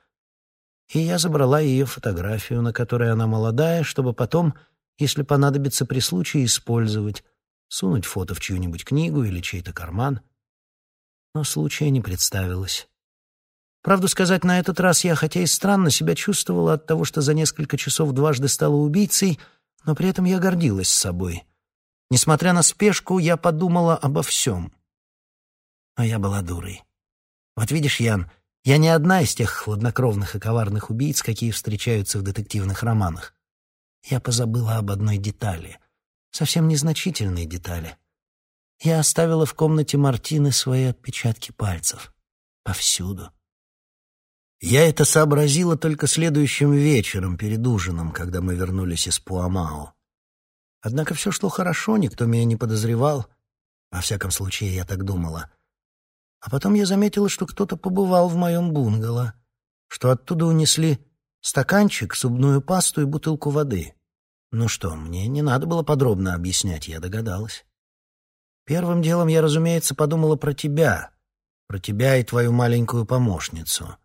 И я забрала ее фотографию, на которой она молодая, чтобы потом, если понадобится при случае, использовать, сунуть фото в чью-нибудь книгу или чей-то карман. Но случая не представилось. Правду сказать, на этот раз я, хотя и странно, себя чувствовала от того, что за несколько часов дважды стала убийцей — но при этом я гордилась собой. Несмотря на спешку, я подумала обо всем. А я была дурой. Вот видишь, Ян, Я не одна из тех хладнокровных и коварных убийц, какие встречаются в детективных романах. Я позабыла об одной детали, совсем незначительной детали. Я оставила в комнате Мартины свои отпечатки пальцев. Повсюду. Я это сообразила только следующим вечером перед ужином, когда мы вернулись из Пуамао. Однако все шло хорошо, никто меня не подозревал. Во всяком случае, я так думала. А потом я заметила, что кто-то побывал в моем бунгало, что оттуда унесли стаканчик, зубную пасту и бутылку воды. Ну что, мне не надо было подробно объяснять, я догадалась. Первым делом я, разумеется, подумала про тебя, про тебя и твою маленькую помощницу.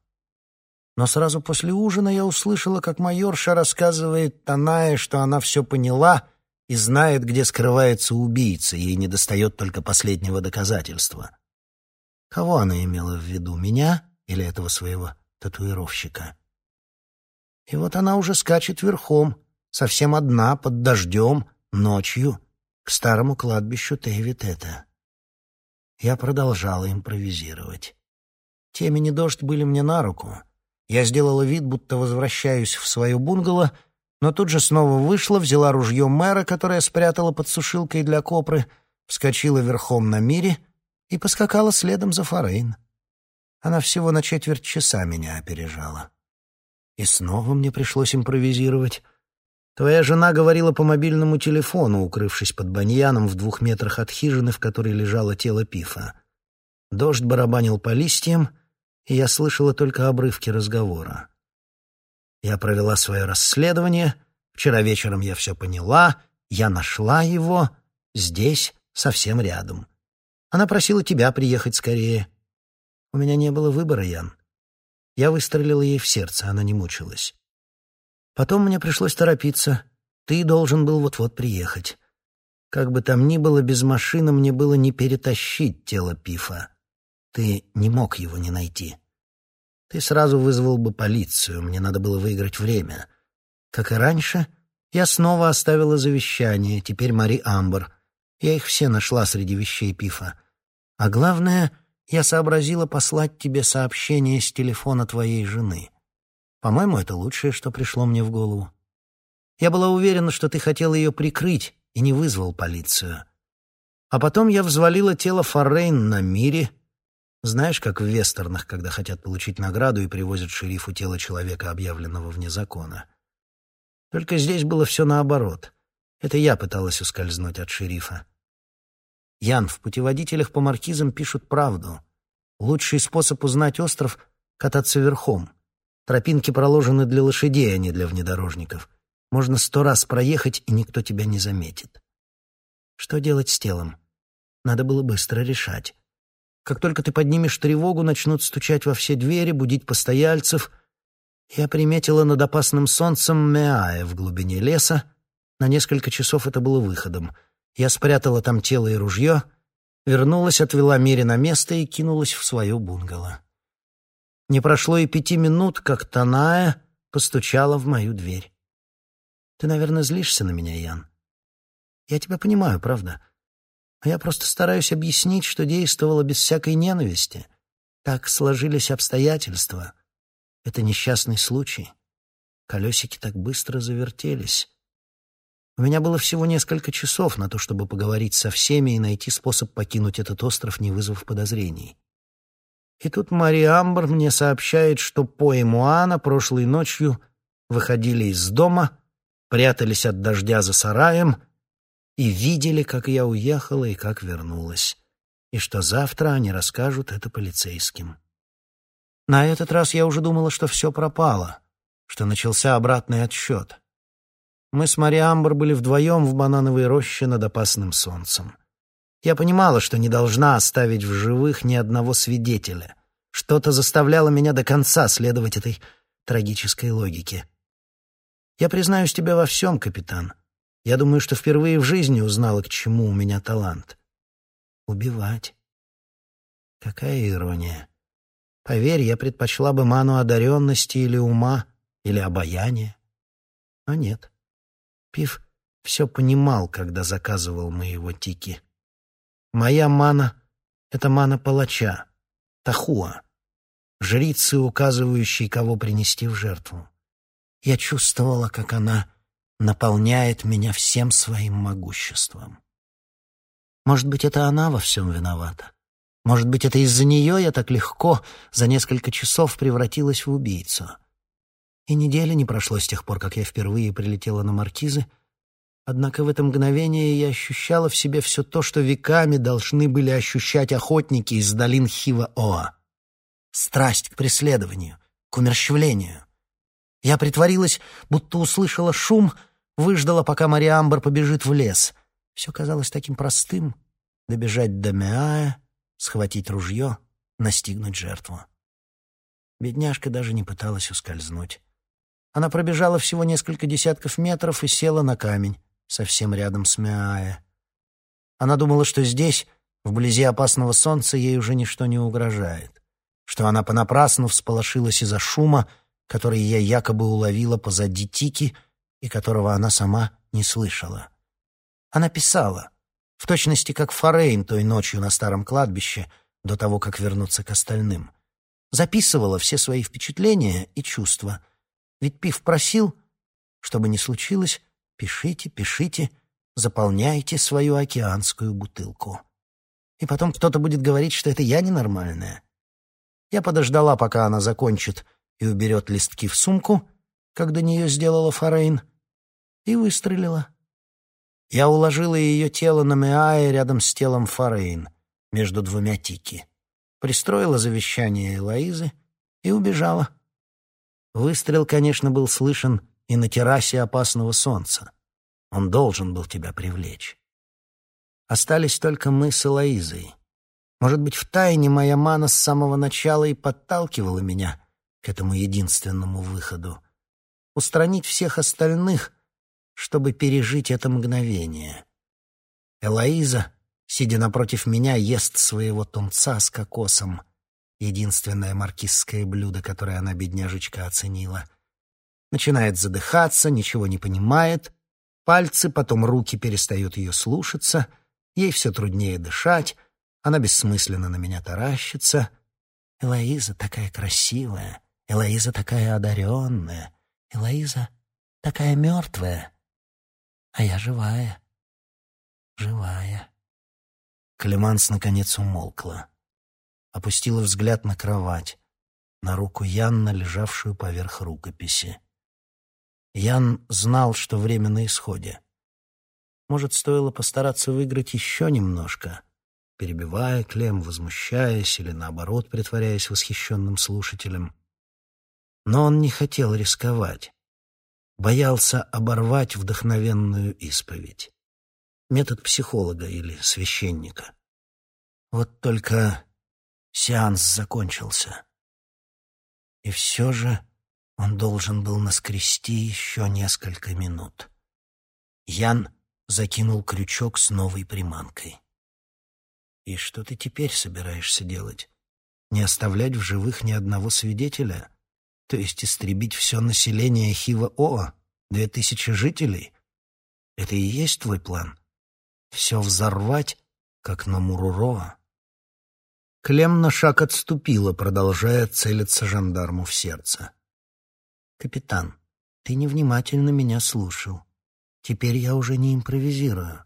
Но сразу после ужина я услышала, как майорша рассказывает Таная, что она все поняла и знает, где скрывается убийца, ей недостает только последнего доказательства. Кого она имела в виду, меня или этого своего татуировщика? И вот она уже скачет верхом, совсем одна, под дождем, ночью, к старому кладбищу Тейвитета. Я продолжала импровизировать. Темень и дождь были мне на руку. Я сделала вид, будто возвращаюсь в свою бунгало, но тут же снова вышла, взяла ружье мэра, которое спрятала под сушилкой для копры, вскочила верхом на мире и поскакала следом за Форейн. Она всего на четверть часа меня опережала. И снова мне пришлось импровизировать. Твоя жена говорила по мобильному телефону, укрывшись под баньяном в двух метрах от хижины, в которой лежало тело Пифа. Дождь барабанил по листьям, и я слышала только обрывки разговора. Я провела свое расследование, вчера вечером я все поняла, я нашла его здесь, совсем рядом. Она просила тебя приехать скорее. У меня не было выбора, Ян. Я выстрелила ей в сердце, она не мучилась. Потом мне пришлось торопиться. Ты должен был вот-вот приехать. Как бы там ни было, без машины мне было не перетащить тело Пифа. Ты не мог его не найти. Ты сразу вызвал бы полицию, мне надо было выиграть время. Как и раньше, я снова оставила завещание, теперь Мари Амбер. Я их все нашла среди вещей Пифа. А главное, я сообразила послать тебе сообщение с телефона твоей жены. По-моему, это лучшее, что пришло мне в голову. Я была уверена, что ты хотел ее прикрыть и не вызвал полицию. А потом я взвалила тело Форрейн на мире. Знаешь, как в вестернах, когда хотят получить награду и привозят шерифу тело человека, объявленного вне закона. Только здесь было все наоборот. Это я пыталась ускользнуть от шерифа. Ян, в путеводителях по маркизам пишут правду. Лучший способ узнать остров — кататься верхом — Тропинки проложены для лошадей, а не для внедорожников. Можно сто раз проехать, и никто тебя не заметит. Что делать с телом? Надо было быстро решать. Как только ты поднимешь тревогу, начнут стучать во все двери, будить постояльцев. Я приметила над опасным солнцем Меая в глубине леса. На несколько часов это было выходом. Я спрятала там тело и ружье, вернулась, отвела Мире на место и кинулась в свою бунгало. Не прошло и пяти минут, как Таная постучала в мою дверь. Ты, наверное, злишься на меня, Ян. Я тебя понимаю, правда. Но я просто стараюсь объяснить, что действовала без всякой ненависти. Так сложились обстоятельства. Это несчастный случай. Колесики так быстро завертелись. У меня было всего несколько часов на то, чтобы поговорить со всеми и найти способ покинуть этот остров, не вызвав подозрений. И тут Мария Амбр мне сообщает, что По и Муана прошлой ночью выходили из дома, прятались от дождя за сараем и видели, как я уехала и как вернулась, и что завтра они расскажут это полицейским. На этот раз я уже думала, что все пропало, что начался обратный отсчет. Мы с Мари Амбр были вдвоем в банановой роще над опасным солнцем. Я понимала, что не должна оставить в живых ни одного свидетеля. Что-то заставляло меня до конца следовать этой трагической логике. Я признаюсь тебе во всем, капитан. Я думаю, что впервые в жизни узнала, к чему у меня талант. Убивать. Какая ирония. Поверь, я предпочла бы ману одаренности или ума, или обаяния. Но нет. Пив все понимал, когда заказывал моего тики. Моя мана — это мана палача, тахуа. жрицы, указывающей, кого принести в жертву. Я чувствовала, как она наполняет меня всем своим могуществом. Может быть, это она во всем виновата. Может быть, это из-за нее я так легко за несколько часов превратилась в убийцу. И недели не прошло с тех пор, как я впервые прилетела на маркизы, однако в это мгновение я ощущала в себе все то, что веками должны были ощущать охотники из долин Хива-Оа. Страсть к преследованию, к умерщвлению. Я притворилась, будто услышала шум, выждала, пока Мария Амбар побежит в лес. Все казалось таким простым — добежать до Меая, схватить ружье, настигнуть жертву. Бедняжка даже не пыталась ускользнуть. Она пробежала всего несколько десятков метров и села на камень, совсем рядом с Мяая. Она думала, что здесь, вблизи опасного солнца, ей уже ничто не угрожает, что она понапрасну всполошилась из-за шума, который я якобы уловила позади Тики и которого она сама не слышала. Она писала, в точности как Форейн той ночью на старом кладбище, до того, как вернуться к остальным. Записывала все свои впечатления и чувства — ведь Пив просил, чтобы не случилось, пишите, пишите, заполняйте свою океанскую бутылку. И потом кто-то будет говорить, что это я ненормальная. Я подождала, пока она закончит и уберет листки в сумку, как до нее сделала Форейн, и выстрелила. Я уложила ее тело на Меае рядом с телом Форейн, между двумя тики, пристроила завещание Элоизы и убежала. Выстрел, конечно, был слышен и на террасе опасного солнца. Он должен был тебя привлечь. Остались только мы с Элоизой. Может быть, в тайне моя мана с самого начала и подталкивала меня к этому единственному выходу. Устранить всех остальных, чтобы пережить это мгновение. Элоиза, сидя напротив меня, ест своего тунца с кокосом — единственное маркизское блюдо, которое она, бедняжечка, оценила. Начинает задыхаться, ничего не понимает, пальцы, потом руки перестают ее слушаться, ей все труднее дышать, она бессмысленно на меня таращится. Элоиза такая красивая, Элоиза такая одаренная, Элоиза такая мертвая, а я живая, живая. Клеманс наконец умолкла опустила взгляд на кровать, на руку Янна, лежавшую поверх рукописи. Ян знал, что время на исходе. Может, стоило постараться выиграть еще немножко, перебивая Клем, возмущаясь или, наоборот, притворяясь восхищенным слушателем. Но он не хотел рисковать. Боялся оборвать вдохновенную исповедь. Метод психолога или священника. Вот только Сеанс закончился. И все же он должен был наскрести еще несколько минут. Ян закинул крючок с новой приманкой. «И что ты теперь собираешься делать? Не оставлять в живых ни одного свидетеля? То есть истребить все население Хива-Оа? Две тысячи жителей? Это и есть твой план? Все взорвать, как на Муруроа?» Клем на шаг отступила, продолжая целиться жандарму в сердце. «Капитан, ты невнимательно меня слушал. Теперь я уже не импровизирую.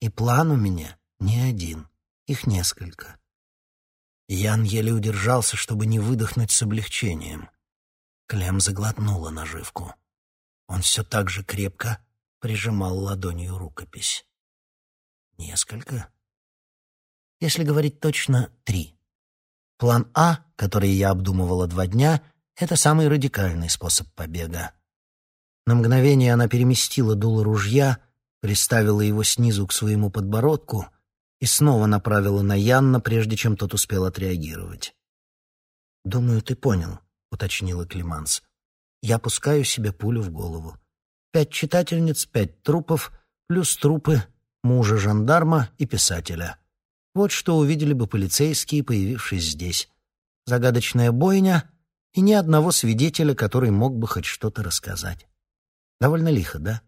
И план у меня не один, их несколько». Ян еле удержался, чтобы не выдохнуть с облегчением. Клем заглотнула наживку. Он все так же крепко прижимал ладонью рукопись. «Несколько?» Если говорить точно, три. План А, который я обдумывала два дня, это самый радикальный способ побега. На мгновение она переместила дуло ружья, приставила его снизу к своему подбородку и снова направила на Янна, прежде чем тот успел отреагировать. «Думаю, ты понял», — уточнила Климанс. «Я пускаю себе пулю в голову. Пять читательниц, пять трупов, плюс трупы мужа жандарма и писателя. Вот что увидели бы полицейские, появившись здесь. Загадочная бойня и ни одного свидетеля, который мог бы хоть что-то рассказать. Довольно лихо, да?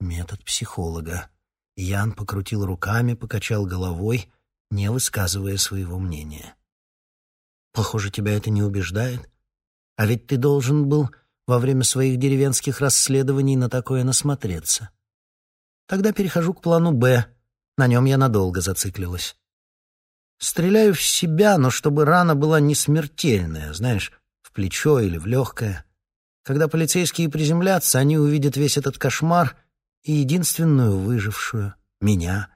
Метод психолога. Ян покрутил руками, покачал головой, не высказывая своего мнения. Похоже, тебя это не убеждает. А ведь ты должен был во время своих деревенских расследований на такое насмотреться. Тогда перехожу к плану «Б». На нем я надолго зациклилась. Стреляю в себя, но чтобы рана была не смертельная, знаешь, в плечо или в легкое. Когда полицейские приземлятся, они увидят весь этот кошмар и единственную выжившую — меня.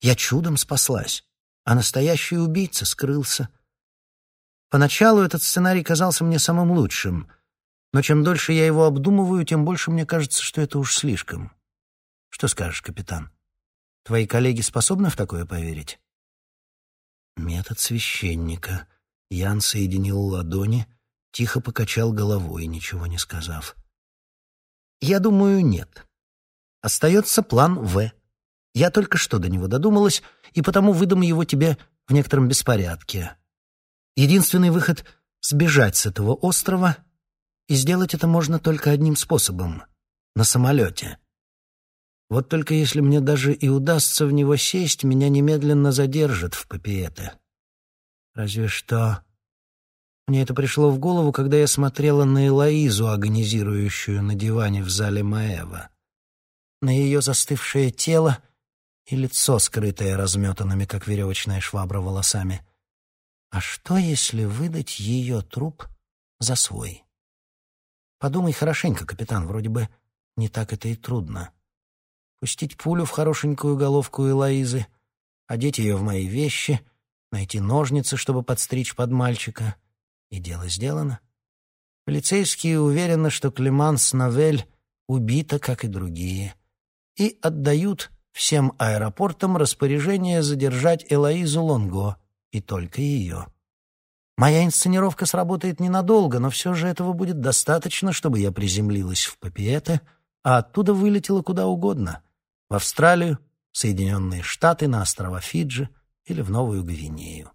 Я чудом спаслась, а настоящий убийца скрылся. Поначалу этот сценарий казался мне самым лучшим, но чем дольше я его обдумываю, тем больше мне кажется, что это уж слишком. Что скажешь, капитан? Твои коллеги способны в такое поверить? Метод священника. Ян соединил ладони, тихо покачал головой, ничего не сказав. Я думаю, нет. Остается план В. Я только что до него додумалась, и потому выдам его тебе в некотором беспорядке. Единственный выход — сбежать с этого острова, и сделать это можно только одним способом — на самолете. Вот только если мне даже и удастся в него сесть, меня немедленно задержат в Папиэте. Разве что... Мне это пришло в голову, когда я смотрела на Элоизу, агонизирующую на диване в зале Маева. На ее застывшее тело и лицо, скрытое разметанными, как веревочная швабра, волосами. А что, если выдать ее труп за свой? Подумай хорошенько, капитан, вроде бы не так это и трудно пустить пулю в хорошенькую головку Элоизы, одеть ее в мои вещи, найти ножницы, чтобы подстричь под мальчика. И дело сделано. Полицейские уверены, что Клеманс Навель убита, как и другие, и отдают всем аэропортам распоряжение задержать Элоизу Лонго, и только ее. Моя инсценировка сработает ненадолго, но все же этого будет достаточно, чтобы я приземлилась в Папиэте, а оттуда вылетела куда угодно в Австралию, Соединенные Штаты, на острова Фиджи или в Новую Гвинею.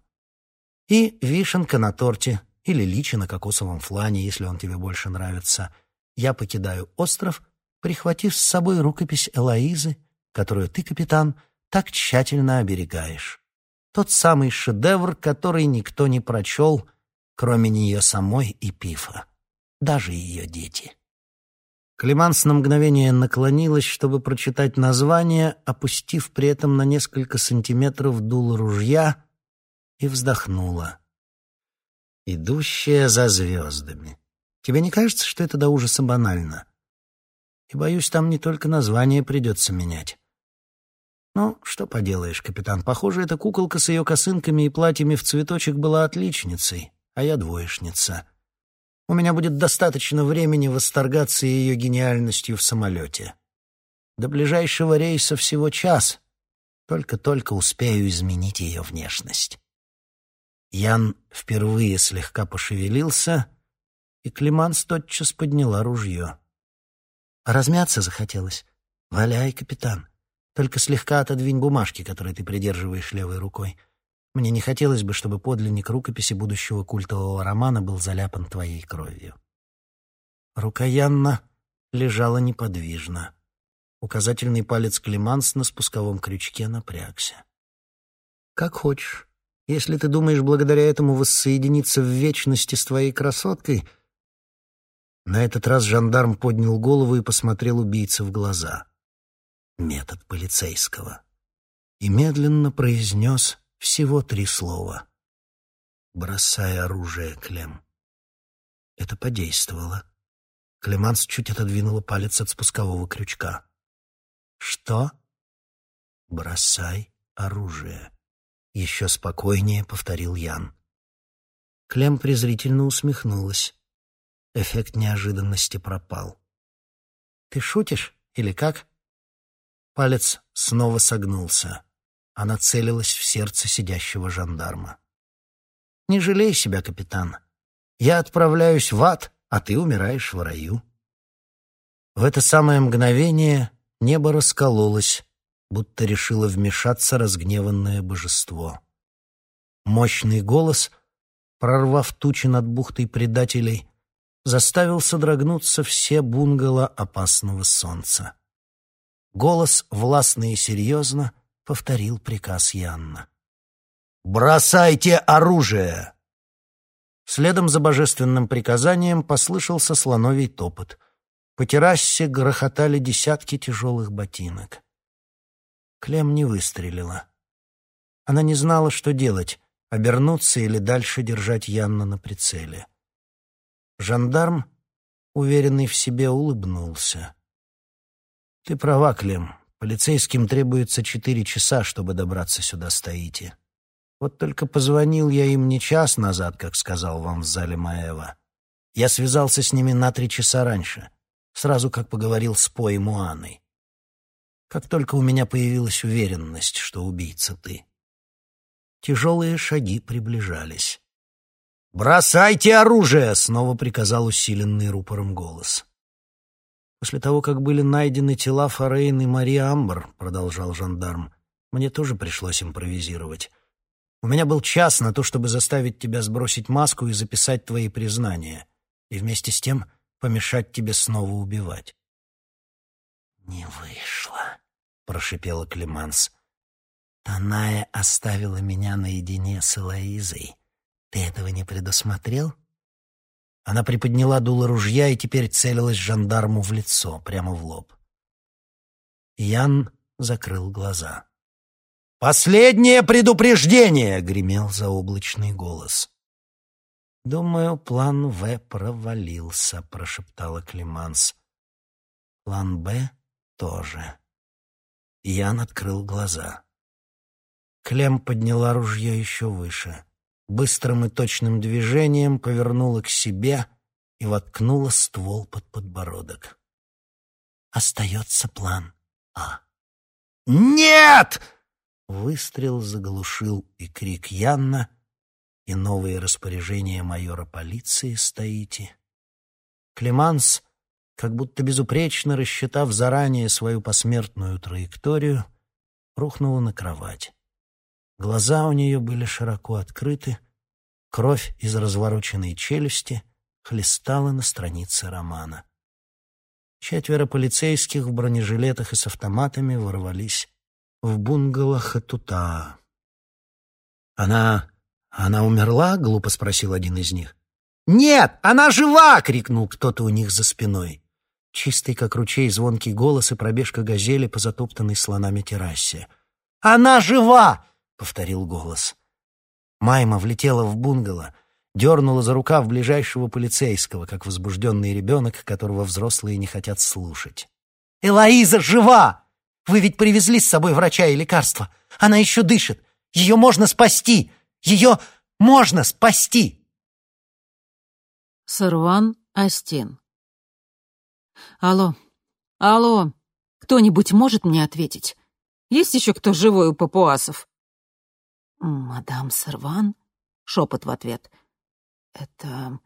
И вишенка на торте или личи на кокосовом флане, если он тебе больше нравится. Я покидаю остров, прихватив с собой рукопись Элоизы, которую ты, капитан, так тщательно оберегаешь. Тот самый шедевр, который никто не прочел, кроме нее самой и Пифа, даже ее дети. Климанс на мгновение наклонилась, чтобы прочитать название, опустив при этом на несколько сантиметров дуло ружья, и вздохнула. «Идущая за звездами. Тебе не кажется, что это до ужаса банально? И, боюсь, там не только название придется менять». «Ну, что поделаешь, капитан, похоже, эта куколка с ее косынками и платьями в цветочек была отличницей, а я двоечница». У меня будет достаточно времени восторгаться ее гениальностью в самолете. До ближайшего рейса всего час. Только-только успею изменить ее внешность. Ян впервые слегка пошевелился, и Климанс тотчас подняла ружье. размяться захотелось? Валяй, капитан. Только слегка отодвинь бумажки, которые ты придерживаешь левой рукой. Мне не хотелось бы, чтобы подлинник рукописи будущего культового романа был заляпан твоей кровью. Рука Янна лежала неподвижно. Указательный палец Климанс на спусковом крючке напрягся. «Как хочешь. Если ты думаешь благодаря этому воссоединиться в вечности с твоей красоткой...» На этот раз жандарм поднял голову и посмотрел убийце в глаза. Метод полицейского. И медленно произнес всего три слова. «Бросай оружие, Клем». Это подействовало. Клеманс чуть отодвинула палец от спускового крючка. «Что?» «Бросай оружие», — еще спокойнее повторил Ян. Клем презрительно усмехнулась. Эффект неожиданности пропал. «Ты шутишь или как?» Палец снова согнулся. Она целилась в сердце сидящего жандарма. «Не жалей себя, капитан. Я отправляюсь в ад, а ты умираешь в раю». В это самое мгновение небо раскололось, будто решило вмешаться разгневанное божество. Мощный голос, прорвав тучи над бухтой предателей, заставил содрогнуться все бунгало опасного солнца. Голос, властно и серьезно, — повторил приказ Янна. «Бросайте оружие!» Следом за божественным приказанием послышался слоновий топот. По террасе грохотали десятки тяжелых ботинок. Клем не выстрелила. Она не знала, что делать — обернуться или дальше держать Янну на прицеле. Жандарм, уверенный в себе, улыбнулся. «Ты права, Клем. Полицейским требуется четыре часа, чтобы добраться сюда с Таити. Вот только позвонил я им не час назад, как сказал вам в зале Маева. Я связался с ними на три часа раньше, сразу как поговорил с По и Муаной. Как только у меня появилась уверенность, что убийца ты. Тяжелые шаги приближались. «Бросайте оружие!» — снова приказал усиленный рупором голос. «После того, как были найдены тела Форейн и Мари Амбр», — продолжал жандарм, — «мне тоже пришлось импровизировать. У меня был час на то, чтобы заставить тебя сбросить маску и записать твои признания, и вместе с тем помешать тебе снова убивать». «Не вышло», — прошипела Климанс. «Таная оставила меня наедине с Элоизой. Ты этого не предусмотрел?» Она приподняла дуло ружья и теперь целилась жандарму в лицо, прямо в лоб. Ян закрыл глаза. «Последнее предупреждение!» — гремел заоблачный голос. «Думаю, план В провалился», — прошептала Климанс. «План Б тоже». Ян открыл глаза. Клем подняла ружье еще выше быстрым и точным движением повернула к себе и воткнула ствол под подбородок. Остается план А. «Нет!» Выстрел заглушил и крик Янна, и новые распоряжения майора полиции стоите. Клеманс, как будто безупречно рассчитав заранее свою посмертную траекторию, рухнула на кровать. Глаза у нее были широко открыты, кровь из развороченной челюсти хлестала на странице романа. Четверо полицейских в бронежилетах и с автоматами ворвались в бунгало Хатута. «Она... она умерла?» — глупо спросил один из них. «Нет, она жива!» — крикнул кто-то у них за спиной. Чистый, как ручей, звонкий голос и пробежка газели по затоптанной слонами террасе. «Она жива!» Повторил голос. Майма влетела в бунгало, дернула за рукав ближайшего полицейского, как возбужденный ребенок, которого взрослые не хотят слушать. «Элоиза жива! Вы ведь привезли с собой врача и лекарства. Она еще дышит. Ее можно спасти! Ее можно спасти!» Сарван Астин. «Алло, алло, кто-нибудь может мне ответить? Есть еще кто живой у папуасов?» «Мадам Серван?» — шепот в ответ. «Это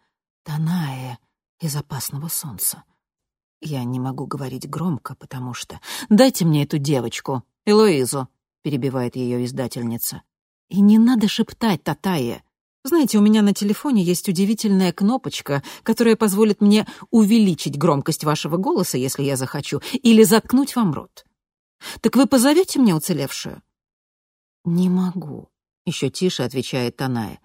Таная из опасного солнца. Я не могу говорить громко, потому что... Дайте мне эту девочку, Элоизу», — перебивает ее издательница. «И не надо шептать, Татае. Знаете, у меня на телефоне есть удивительная кнопочка, которая позволит мне увеличить громкость вашего голоса, если я захочу, или заткнуть вам рот. Так вы позовете мне уцелевшую?» «Не могу», еще тише отвечает Таная.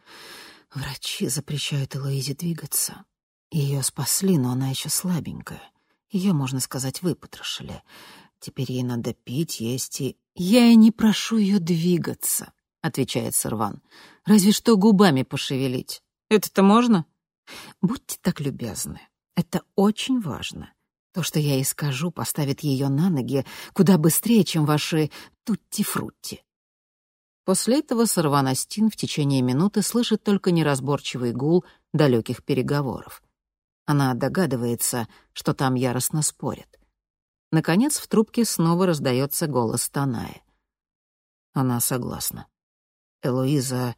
Врачи запрещают Элоизе двигаться. Ее спасли, но она еще слабенькая. Ее, можно сказать, выпотрошили. Теперь ей надо пить, есть и... «Я и не прошу ее двигаться», — отвечает Сырван. «Разве что губами пошевелить. Это-то можно?» «Будьте так любезны. Это очень важно. То, что я ей скажу, поставит ее на ноги куда быстрее, чем ваши тутти-фрутти. После этого Сарванастин в течение минуты слышит только неразборчивый гул далеких переговоров. Она догадывается, что там яростно спорят. Наконец в трубке снова раздается голос Таная. Она согласна. Элоиза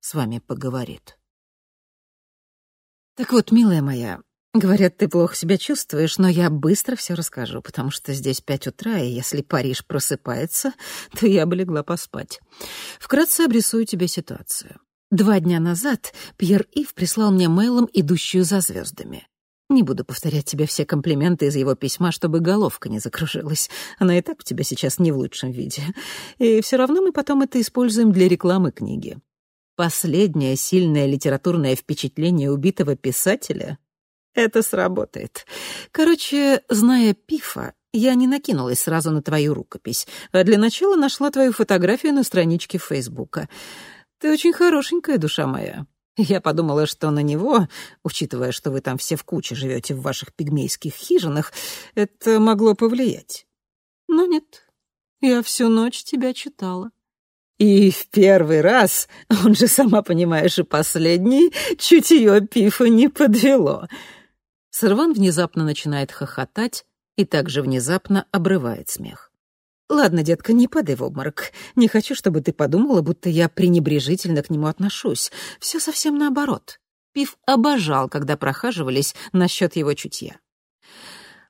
с вами поговорит. «Так вот, милая моя, Говорят, ты плохо себя чувствуешь, но я быстро все расскажу, потому что здесь пять утра, и если Париж просыпается, <laughs> то я бы легла поспать. Вкратце обрисую тебе ситуацию. Два дня назад Пьер Ив прислал мне мейлом, идущую за звездами. Не буду повторять тебе все комплименты из его письма, чтобы головка не закружилась. Она и так у тебя сейчас не в лучшем виде. И все равно мы потом это используем для рекламы книги. последнее сильное литературное впечатление убитого писателя, это сработает. Короче, зная Пифа, я не накинулась сразу на твою рукопись, а для начала нашла твою фотографию на страничке Фейсбука. Ты очень хорошенькая, душа моя. Я подумала, что на него, учитывая, что вы там все в куче живете в ваших пигмейских хижинах, это могло повлиять. Но нет, я всю ночь тебя читала. И в первый раз, он же, сама понимаешь, и последний, чутье пифа не подвело. Сырван внезапно начинает хохотать и также внезапно обрывает смех. «Ладно, детка, не падай в обморок. Не хочу, чтобы ты подумала, будто я пренебрежительно к нему отношусь. Все совсем наоборот. Пив обожал, когда прохаживались насчет его чутья.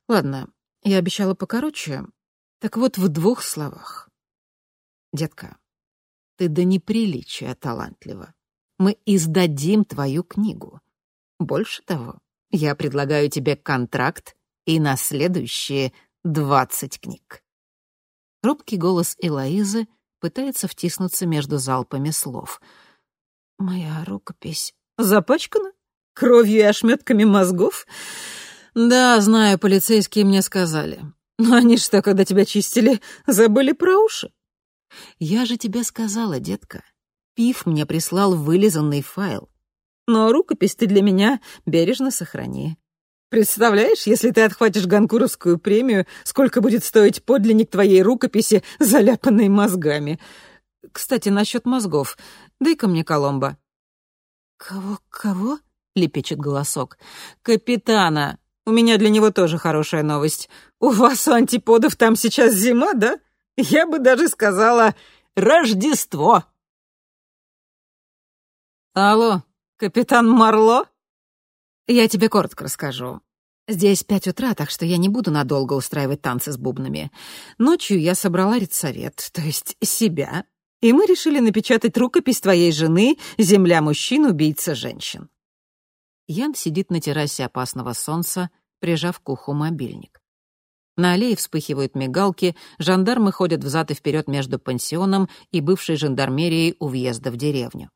Ладно, я обещала покороче. Так вот, в двух словах. Детка, ты до неприличия талантлива. Мы издадим твою книгу. Больше того, я предлагаю тебе контракт и на следующие двадцать книг. Робкий голос Элоизы пытается втиснуться между залпами слов. «Моя рукопись запачкана? Кровью и ошметками мозгов?» «Да, знаю, полицейские мне сказали. Но они что, когда тебя чистили, забыли про уши?» «Я же тебе сказала, детка. Пив мне прислал вылизанный файл но рукопись ты для меня бережно сохрани. Представляешь, если ты отхватишь Ганкуровскую премию, сколько будет стоить подлинник твоей рукописи, заляпанной мозгами? Кстати, насчет мозгов. Дай-ка мне Коломбо». «Кого, кого?» — лепечет голосок. «Капитана. У меня для него тоже хорошая новость. У вас, у антиподов, там сейчас зима, да? Я бы даже сказала Рождество». «Алло, «Капитан Марло?» «Я тебе коротко расскажу. Здесь пять утра, так что я не буду надолго устраивать танцы с бубнами. Ночью я собрала редсовет, то есть себя, и мы решили напечатать рукопись твоей жены «Земля мужчин, убийца женщин». Ян сидит на террасе опасного солнца, прижав к уху мобильник. На аллее вспыхивают мигалки, жандармы ходят взад и вперед между пансионом и бывшей жандармерией у въезда в деревню.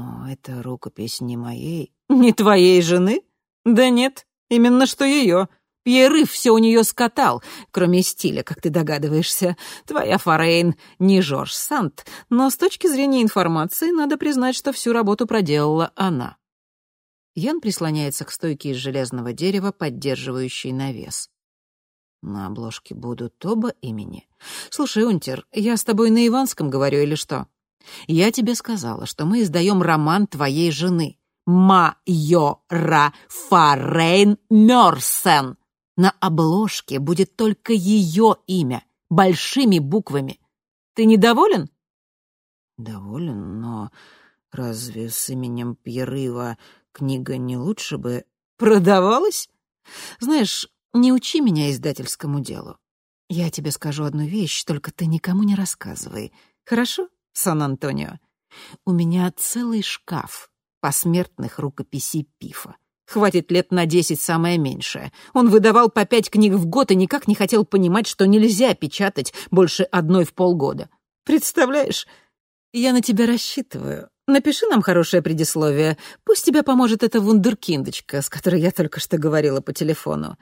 О, это рукопись не моей. <laughs> Не твоей жены? Да нет, именно что ее. Пьерыв все у нее скатал, кроме стиля, как ты догадываешься. Твоя Форейн не Жорж Сант, но с точки зрения информации надо признать, что всю работу проделала она. Ян прислоняется к стойке из железного дерева, поддерживающей навес. На обложке будут оба имени. Слушай, Унтер, я с тобой на Иванском говорю или что? Я тебе сказала, что мы издаем роман твоей жены. Майора Фарейн Мёрсен. На обложке будет только ее имя, большими буквами. Ты недоволен? Доволен, но разве с именем Пьерыва книга не лучше бы продавалась? Знаешь, не учи меня издательскому делу. Я тебе скажу одну вещь, только ты никому не рассказывай. Хорошо? Сан-Антонио. У меня целый шкаф посмертных рукописей Пифа. Хватит лет на десять, самое меньшее. Он выдавал по пять книг в год и никак не хотел понимать, что нельзя печатать больше одной в полгода. Представляешь? Я на тебя рассчитываю. Напиши нам хорошее предисловие. Пусть тебе поможет эта вундеркиндочка, с которой я только что говорила по телефону.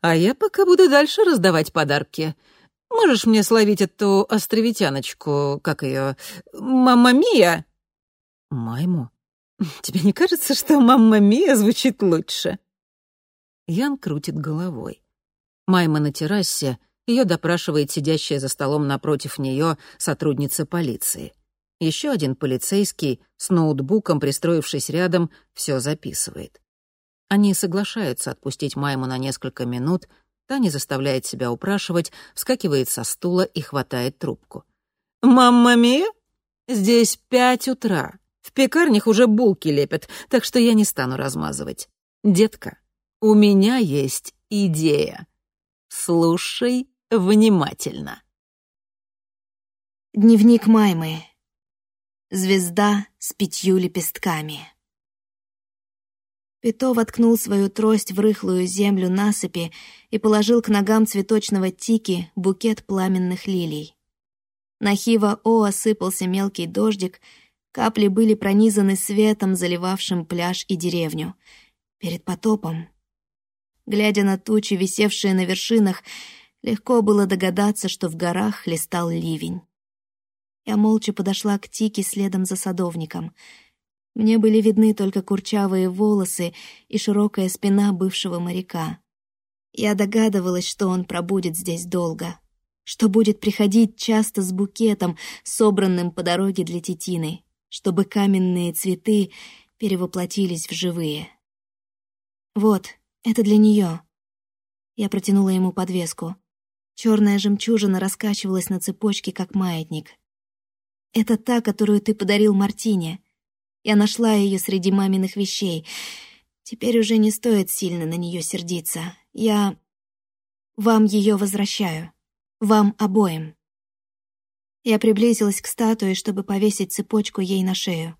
А я пока буду дальше раздавать подарки. Можешь мне словить эту островитяночку, как ее, Мамма Мия?» «Майму? <laughs> Тебе не кажется, что Мамма Мия звучит лучше?» Ян крутит головой. Майма на террасе, ее допрашивает сидящая за столом напротив нее сотрудница полиции. Еще один полицейский с ноутбуком, пристроившись рядом, все записывает. Они соглашаются отпустить Майму на несколько минут — Та не заставляет себя упрашивать, вскакивает со стула и хватает трубку. «Мамма Мия? Здесь пять утра. В пекарнях уже булки лепят, так что я не стану размазывать. Детка, у меня есть идея. Слушай внимательно». Дневник Маймы. Звезда с пятью лепестками. Пито воткнул свою трость в рыхлую землю насыпи и положил к ногам цветочного тики букет пламенных лилий. На Хива О осыпался мелкий дождик, Капли были пронизаны светом, заливавшим пляж и деревню. Перед потопом. Глядя на тучи, висевшие на вершинах, легко было догадаться, что в горах хлестал ливень. Я молча подошла к Тике следом за садовником. Мне были видны только курчавые волосы и широкая спина бывшего моряка. Я догадывалась, что он пробудет здесь долго, что будет приходить часто с букетом, собранным по дороге для Тетины чтобы каменные цветы перевоплотились в живые. «Вот, это для нее. Я протянула ему подвеску. Черная жемчужина раскачивалась на цепочке, как маятник. «Это та, которую ты подарил Мартине. Я нашла ее среди маминых вещей. Теперь уже не стоит сильно на нее сердиться. Я... Вам ее возвращаю. Вам обоим». Я приблизилась к статуе, чтобы повесить цепочку ей на шею.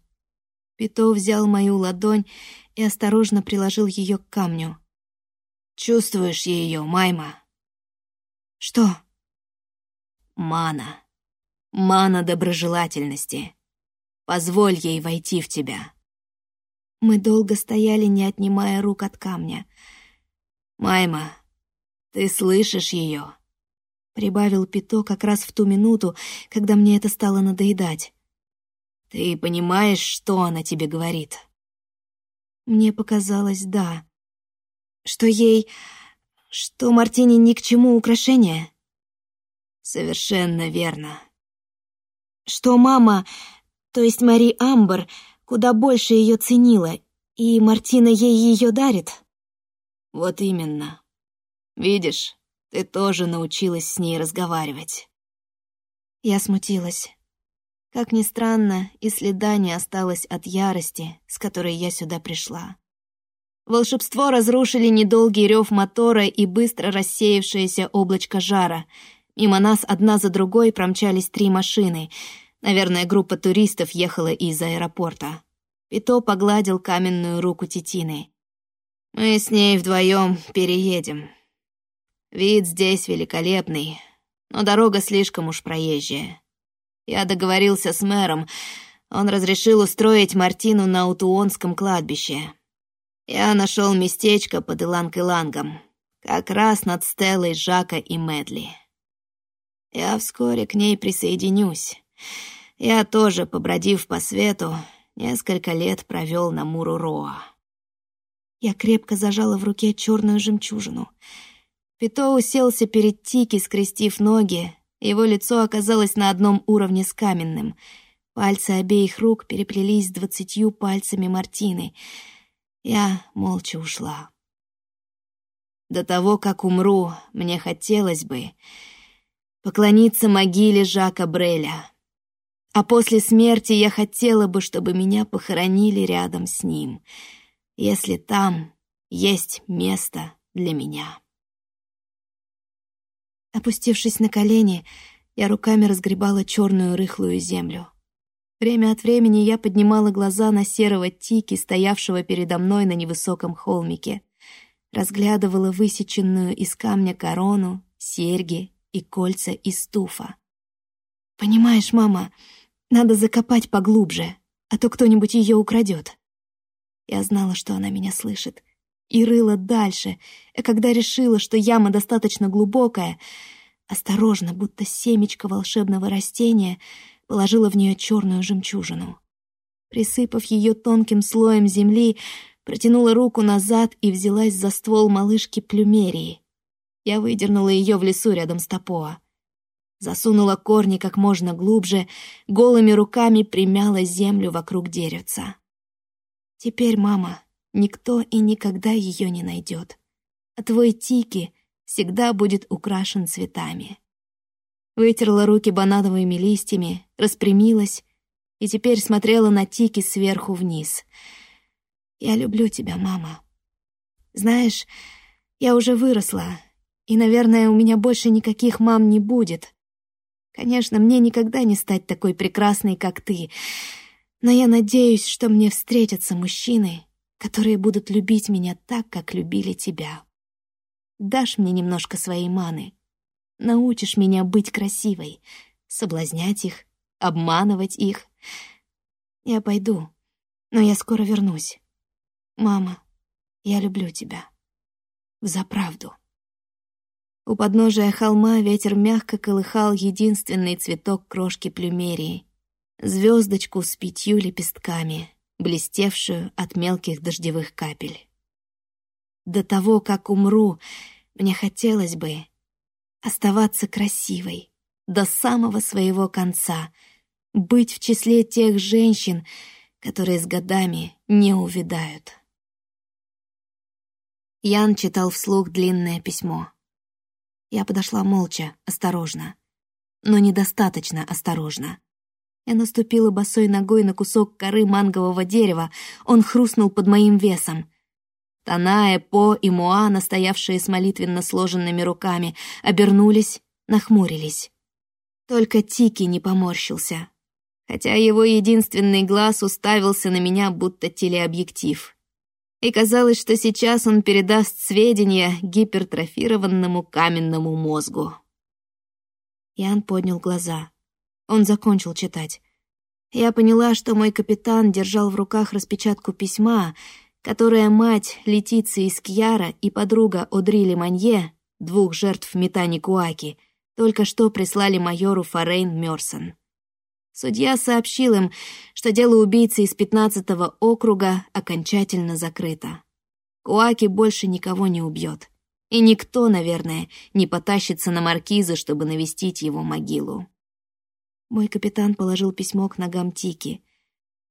Пито взял мою ладонь и осторожно приложил ее к камню. «Чувствуешь ее, Майма?» «Что?» «Мана. Мана доброжелательности. Позволь ей войти в тебя». Мы долго стояли, не отнимая рук от камня. «Майма, ты слышишь ее?» Прибавил Пито как раз в ту минуту, когда мне это стало надоедать. «Ты понимаешь, что она тебе говорит?» Мне показалось, да. Что ей... Что Мартине ни к чему украшение? Совершенно верно. Что мама, то есть Мари Амбер, куда больше ее ценила, и Мартина ей ее дарит? Вот именно. Видишь, ты тоже научилась с ней разговаривать. Я смутилась. Как ни странно, и следа не осталось от ярости, с которой я сюда пришла. Волшебство разрушили недолгий рев мотора и быстро рассеявшееся облачко жара. Мимо нас одна за другой промчались три машины. Наверное, группа туристов ехала из аэропорта. Пито погладил каменную руку Титины. «Мы с ней вдвоем переедем. Вид здесь великолепный, но дорога слишком уж проезжая. Я договорился с мэром, он разрешил устроить Мартину на Утуонском кладбище. Я нашел местечко под Иланг-Илангом, как раз над Стеллой Жака и Медли. Я вскоре к ней присоединюсь. Я тоже, побродив по свету, несколько лет провел на Муруроа. Я крепко зажала в руке черную жемчужину — Пито уселся перед Тики, скрестив ноги. Его лицо оказалось на одном уровне с каменным. Пальцы обеих рук переплелись двадцатью пальцами Мартины. Я молча ушла. До того, как умру, мне хотелось бы поклониться могиле Жака Бреля. А после смерти я хотела бы, чтобы меня похоронили рядом с ним, если там есть место для меня. Опустившись на колени, я руками разгребала черную рыхлую землю. Время от времени я поднимала глаза на серого тики, стоявшего передо мной на невысоком холмике, разглядывала высеченную из камня корону, серьги и кольца из туфа. «Понимаешь, мама, надо закопать поглубже, а то кто-нибудь ее украдет». Я знала, что она меня слышит, и рыла дальше, а когда решила, что яма достаточно глубокая, осторожно, будто семечко волшебного растения, положила в нее черную жемчужину. Присыпав ее тонким слоем земли, протянула руку назад и взялась за ствол малышки плюмерии. Я выдернула ее в лесу рядом с Топоа. Засунула корни как можно глубже, голыми руками примяла землю вокруг деревца. Теперь, мама, никто и никогда ее не найдет. А твой Тики всегда будет украшен цветами. Вытерла руки банановыми листьями, распрямилась и теперь смотрела на Тики сверху вниз. «Я люблю тебя, мама. Знаешь, я уже выросла, и, наверное, у меня больше никаких мам не будет. Конечно, мне никогда не стать такой прекрасной, как ты, но я надеюсь, что мне встретятся мужчины, которые будут любить меня так, как любили тебя. Дашь мне немножко своей маны, научишь меня быть красивой, соблазнять их, обманывать их. Я пойду, но я скоро вернусь. Мама, я люблю тебя. Взаправду. У подножия холма ветер мягко колыхал единственный цветок крошки плюмерии — звездочку с пятью лепестками, блестевшую от мелких дождевых капель. До того, как умру, мне хотелось бы оставаться красивой до самого своего конца, быть в числе тех женщин, которые с годами не увядают. Ян читал вслух длинное письмо. Я подошла молча, осторожно. Но недостаточно осторожно. Я наступила босой ногой на кусок коры мангового дерева, он хрустнул под моим весом. Таная, По и Муана, стоявшие с молитвенно сложенными руками, обернулись, нахмурились. Только Тики не поморщился, хотя его единственный глаз уставился на меня, будто телеобъектив и казалось, что сейчас он передаст сведения гипертрофированному каменному мозгу. Ян поднял глаза. Он закончил читать. Я поняла, что мой капитан держал в руках распечатку письма, которое мать Летиции Скьяра и подруга Одри Леманье, двух жертв метани Куаки, только что прислали майору Форейн Мёрсон. Судья сообщил им, что дело убийцы из 15-го округа окончательно закрыто. Куаки больше никого не убьет. И никто, наверное, не потащится на маркиза, чтобы навестить его могилу. Мой капитан положил письмо к ногам Тики.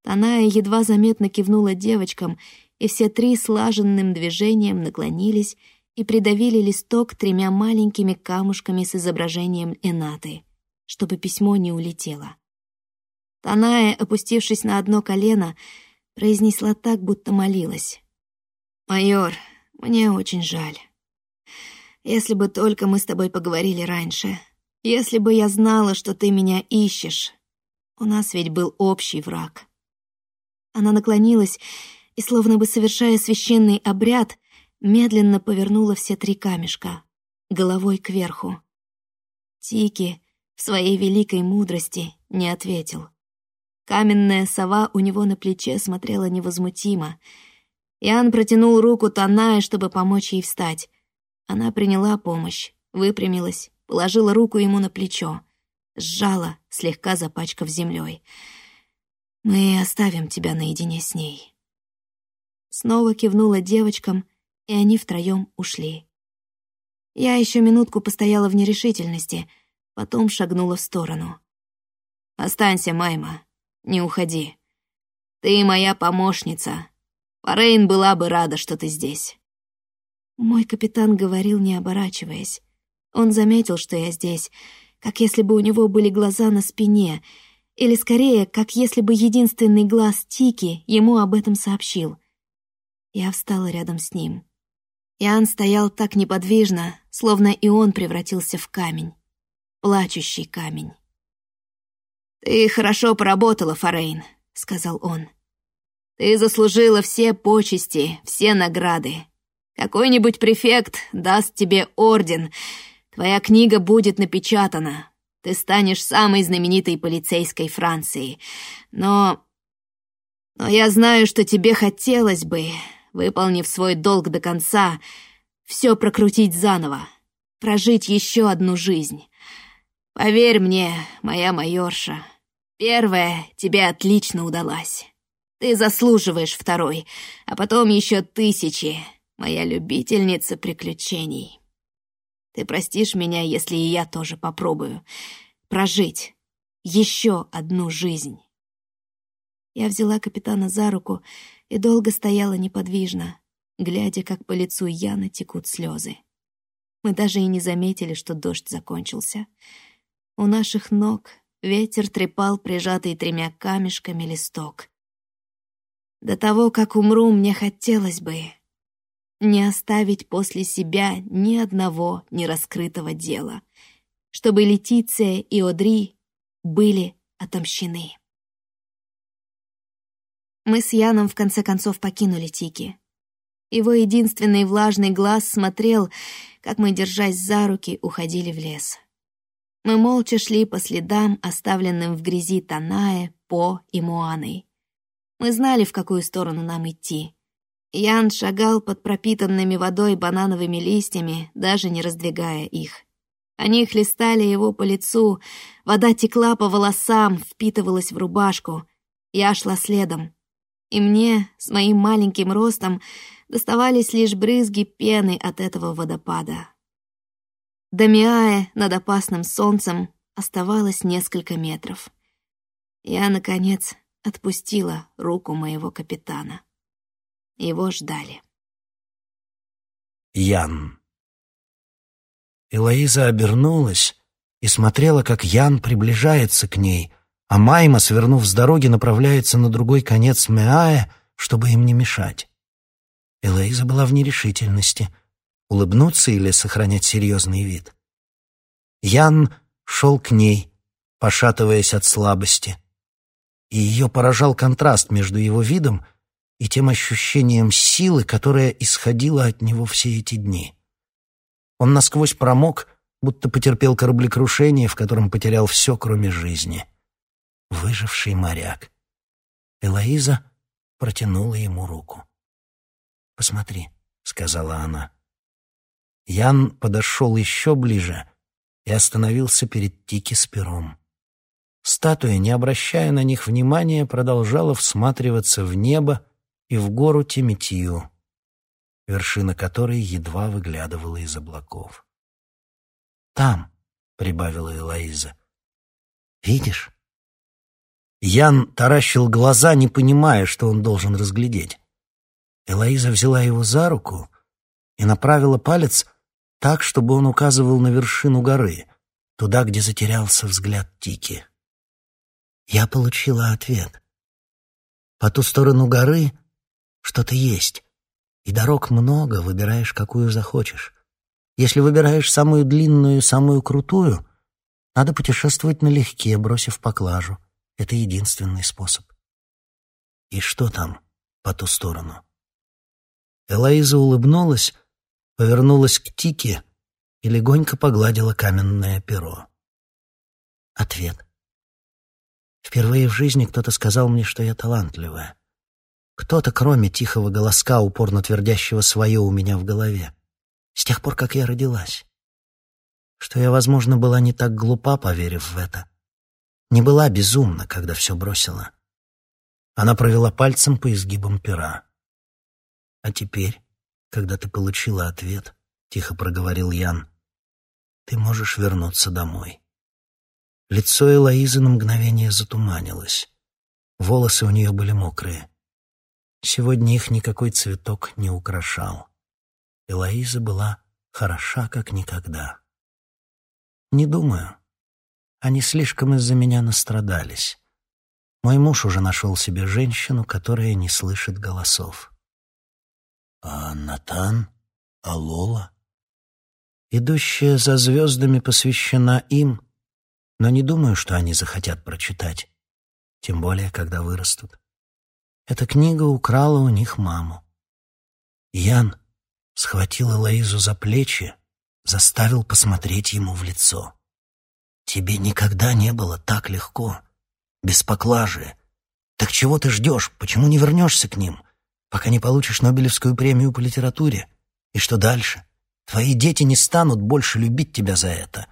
Таная едва заметно кивнула девочкам, и все три слаженным движением наклонились и придавили листок тремя маленькими камушками с изображением Энаты, чтобы письмо не улетело. Таная, опустившись на одно колено, произнесла так, будто молилась. «Майор, мне очень жаль. Если бы только мы с тобой поговорили раньше. Если бы я знала, что ты меня ищешь. У нас ведь был общий враг». Она наклонилась и, словно бы совершая священный обряд, медленно повернула все три камешка, головой кверху. Тики в своей великой мудрости не ответил. Каменная сова у него на плече смотрела невозмутимо. Иоанн протянул руку Таная, чтобы помочь ей встать. Она приняла помощь, выпрямилась, положила руку ему на плечо, сжала, слегка запачкав землей. «Мы оставим тебя наедине с ней». Снова кивнула девочкам, и они втроем ушли. Я еще минутку постояла в нерешительности, потом шагнула в сторону. «Останься, Майма», не уходи. Ты моя помощница. Форейн была бы рада, что ты здесь». Мой капитан говорил, не оборачиваясь. Он заметил, что я здесь, как если бы у него были глаза на спине, или скорее, как если бы единственный глаз Тики ему об этом сообщил. Я встала рядом с ним. Иоанн стоял так неподвижно, словно и он превратился в камень. Плачущий камень. «Ты хорошо поработала, Форейн», — сказал он. «Ты заслужила все почести, все награды. Какой-нибудь префект даст тебе орден. Твоя книга будет напечатана. Ты станешь самой знаменитой полицейской Франции. Но... Но я знаю, что тебе хотелось бы, выполнив свой долг до конца, все прокрутить заново, прожить еще одну жизнь. Поверь мне, моя майорша, Первая тебе отлично удалась. Ты заслуживаешь второй, а потом еще тысячи, моя любительница приключений. Ты простишь меня, если и я тоже попробую прожить еще одну жизнь. Я взяла капитана за руку и долго стояла неподвижно, глядя, как по лицу Яна текут слезы. Мы даже и не заметили, что дождь закончился. У наших ног Ветер трепал прижатый тремя камешками листок. До того, как умру, мне хотелось бы не оставить после себя ни одного нераскрытого дела, чтобы Летиция и Одри были отомщены. Мы с Яном в конце концов покинули Тики. Его единственный влажный глаз смотрел, как мы, держась за руки, уходили в лес. Мы молча шли по следам, оставленным в грязи Таная, По и Муаной. Мы знали, в какую сторону нам идти. Ян шагал под пропитанными водой банановыми листьями, даже не раздвигая их. Они хлестали его по лицу, вода текла по волосам, впитывалась в рубашку. Я шла следом. И мне, с моим маленьким ростом, доставались лишь брызги пены от этого водопада. До Миая над опасным солнцем оставалось несколько метров. Я, наконец, отпустила руку моего капитана. Его ждали. Ян. Элоиза обернулась и смотрела, как Ян приближается к ней, а Майма, свернув с дороги, направляется на другой конец Меая, чтобы им не мешать. Элоиза была в нерешительности — улыбнуться или сохранять серьезный вид. Ян шел к ней, пошатываясь от слабости, и ее поражал контраст между его видом и тем ощущением силы, которое исходило от него все эти дни. Он насквозь промок, будто потерпел кораблекрушение, в котором потерял все, кроме жизни. Выживший моряк. Элоиза протянула ему руку. «Посмотри», — сказала она. Ян подошел еще ближе и остановился перед Тики с пером. Статуя, не обращая на них внимания, продолжала всматриваться в небо и в гору Тиметию, вершина которой едва выглядывала из облаков. «Там», — прибавила Элоиза, — «видишь?» Ян таращил глаза, не понимая, что он должен разглядеть. Элоиза взяла его за руку и направила палец так, чтобы он указывал на вершину горы, туда, где затерялся взгляд Тики. Я получила ответ. По ту сторону горы что-то есть, и дорог много, выбираешь, какую захочешь. Если выбираешь самую длинную, самую крутую, надо путешествовать налегке, бросив поклажу. Это единственный способ. И что там по ту сторону? Элоиза улыбнулась, повернулась к Тике и легонько погладила каменное перо. Ответ. Впервые в жизни кто-то сказал мне, что я талантливая. Кто-то, кроме тихого голоска, упорно твердящего свое у меня в голове. С тех пор, как я родилась. Что я, возможно, была не так глупа, поверив в это. Не была безумна, когда все бросила. Она провела пальцем по изгибам пера. А теперь, когда ты получила ответ, тихо проговорил Ян, ты можешь вернуться домой. Лицо Элоизы на мгновение затуманилось. Волосы у нее были мокрые. Сегодня их никакой цветок не украшал. Элоиза была хороша, как никогда. Не думаю. Они слишком из-за меня настрадались. Мой муж уже нашел себе женщину, которая не слышит голосов. А Натан? А Лола? Идущая за звездами посвящена им, но не думаю, что они захотят прочитать, тем более, когда вырастут. Эта книга украла у них маму. Ян схватил Элоизу за плечи, заставил посмотреть ему в лицо. «Тебе никогда не было так легко, без поклажи. Так чего ты ждешь? Почему не вернешься к ним?» Пока не получишь Нобелевскую премию по литературе. И что дальше? Твои дети не станут больше любить тебя за это.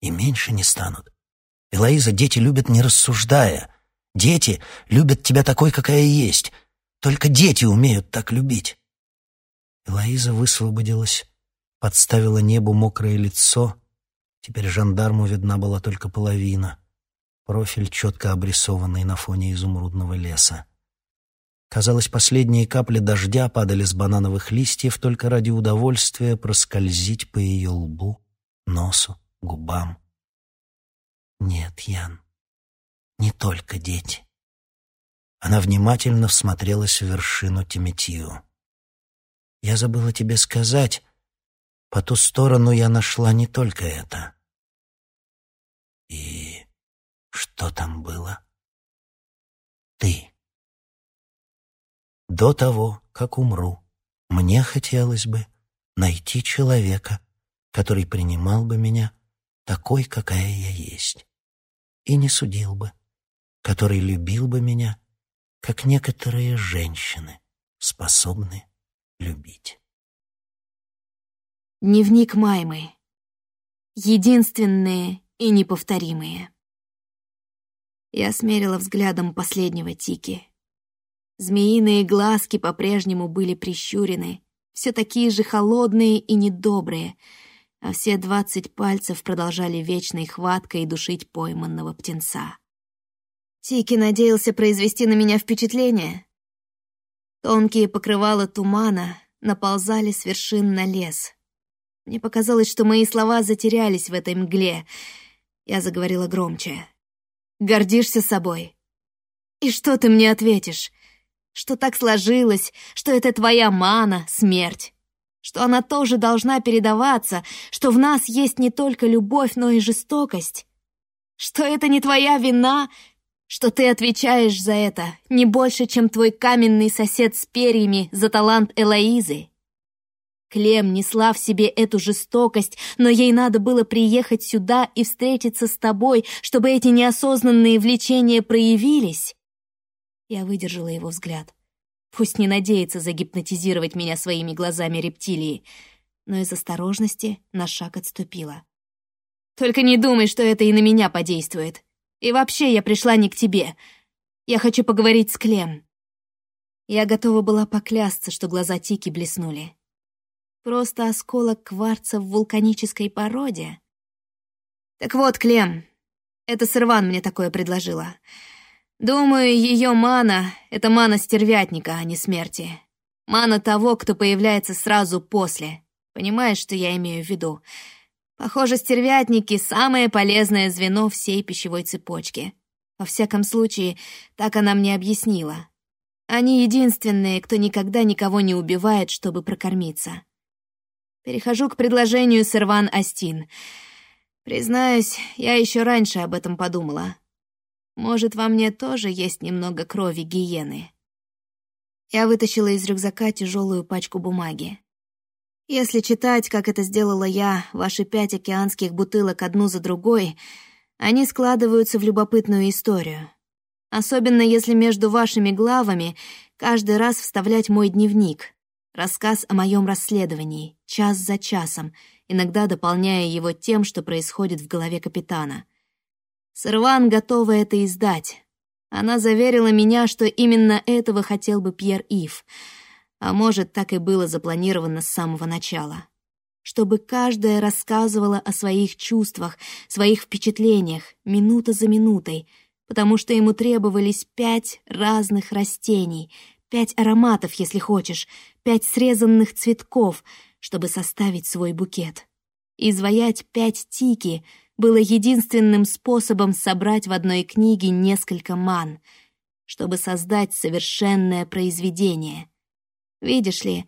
И меньше не станут. Элоиза, дети любят не рассуждая. Дети любят тебя такой, какая есть. Только дети умеют так любить. Элоиза высвободилась, подставила небу мокрое лицо. Теперь жандарму видна была только половина. Профиль, четко обрисованный на фоне изумрудного леса. Казалось, последние капли дождя падали с банановых листьев только ради удовольствия проскользить по ее лбу, носу, губам. Нет, Ян, не только дети. Она внимательно всмотрелась в вершину Тиметию. Я забыла тебе сказать, по ту сторону я нашла не только это. И что там было? Ты. До того, как умру, мне хотелось бы найти человека, который принимал бы меня такой, какая я есть, и не судил бы, который любил бы меня как некоторые женщины способны любить. Дневник Маймы. Единственные и неповторимые. Я смерила взглядом последнего Тики. Змеиные глазки по-прежнему были прищурены, все такие же холодные и недобрые, а все двадцать пальцев продолжали вечной хваткой душить пойманного птенца. Тики надеялся произвести на меня впечатление. Тонкие покрывала тумана наползали с вершин на лес. Мне показалось, что мои слова затерялись в этой мгле. Я заговорила громче. «Гордишься собой?» «И что ты мне ответишь? Что так сложилось, что это твоя мана, смерть?» что она тоже должна передаваться, что в нас есть не только любовь, но и жестокость, что это не твоя вина, что ты отвечаешь за это не больше, чем твой каменный сосед с перьями за талант Элоизы. Клем несла в себе эту жестокость, но ей надо было приехать сюда и встретиться с тобой, чтобы эти неосознанные влечения проявились. Я выдержала его взгляд. Пусть не надеется загипнотизировать меня своими глазами рептилии, но из осторожности на шаг отступила. «Только не думай, что это и на меня подействует. И вообще я пришла не к тебе. Я хочу поговорить с Клем». Я готова была поклясться, что глаза Тики блеснули. Просто осколок кварца в вулканической породе. «Так вот, Клем, это Сырван мне такое предложила. Думаю, ее мана — это мана стервятника, а не смерти. Мана того, кто появляется сразу после. Понимаешь, что я имею в виду? Похоже, стервятники — самое полезное звено всей пищевой цепочки. Во всяком случае, так она мне объяснила. Они единственные, кто никогда никого не убивает, чтобы прокормиться. Перехожу к предложению Серван Астин. Признаюсь, я еще раньше об этом подумала. Может, во мне тоже есть немного крови гиены. Я вытащила из рюкзака тяжелую пачку бумаги. Если читать, как это сделала я, ваши пять океанских бутылок одну за другой, они складываются в любопытную историю. Особенно если между вашими главами каждый раз вставлять мой дневник, рассказ о моем расследовании, час за часом, иногда дополняя его тем, что происходит в голове капитана — Сырван готова это издать. Она заверила меня, что именно этого хотел бы Пьер Ив. А может, так и было запланировано с самого начала. Чтобы каждая рассказывала о своих чувствах, своих впечатлениях, минута за минутой, потому что ему требовались пять разных растений, пять ароматов, если хочешь, пять срезанных цветков, чтобы составить свой букет. Изваять пять тики — было единственным способом собрать в одной книге несколько ман, чтобы создать совершенное произведение. Видишь ли,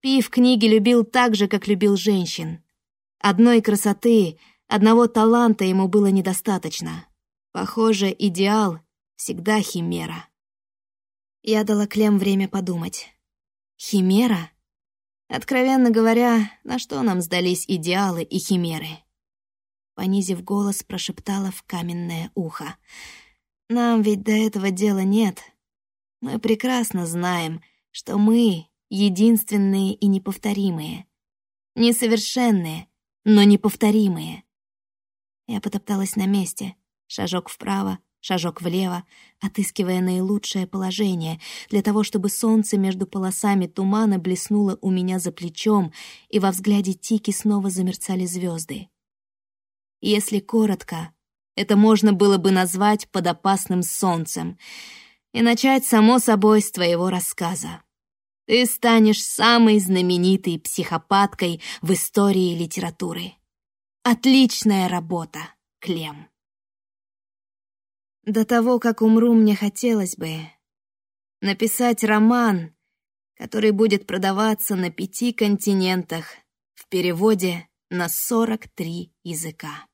Пи в книге любил так же, как любил женщин. Одной красоты, одного таланта ему было недостаточно. Похоже, идеал всегда химера. Я дала Клем время подумать. Химера? Откровенно говоря, на что нам сдались идеалы и химеры? Понизив голос, прошептала в каменное ухо. «Нам ведь до этого дела нет. Мы прекрасно знаем, что мы единственные и неповторимые. Несовершенные, но неповторимые». Я потопталась на месте, шажок вправо, шажок влево, отыскивая наилучшее положение для того, чтобы солнце между полосами тумана блеснуло у меня за плечом, и во взгляде Тики снова замерцали звезды. Если коротко, это можно было бы назвать под опасным солнцем и начать, само собой, с твоего рассказа. Ты станешь самой знаменитой психопаткой в истории литературы. Отличная работа, Клем. До того, как умру, мне хотелось бы написать роман, который будет продаваться на пяти континентах в переводе на 43 языка.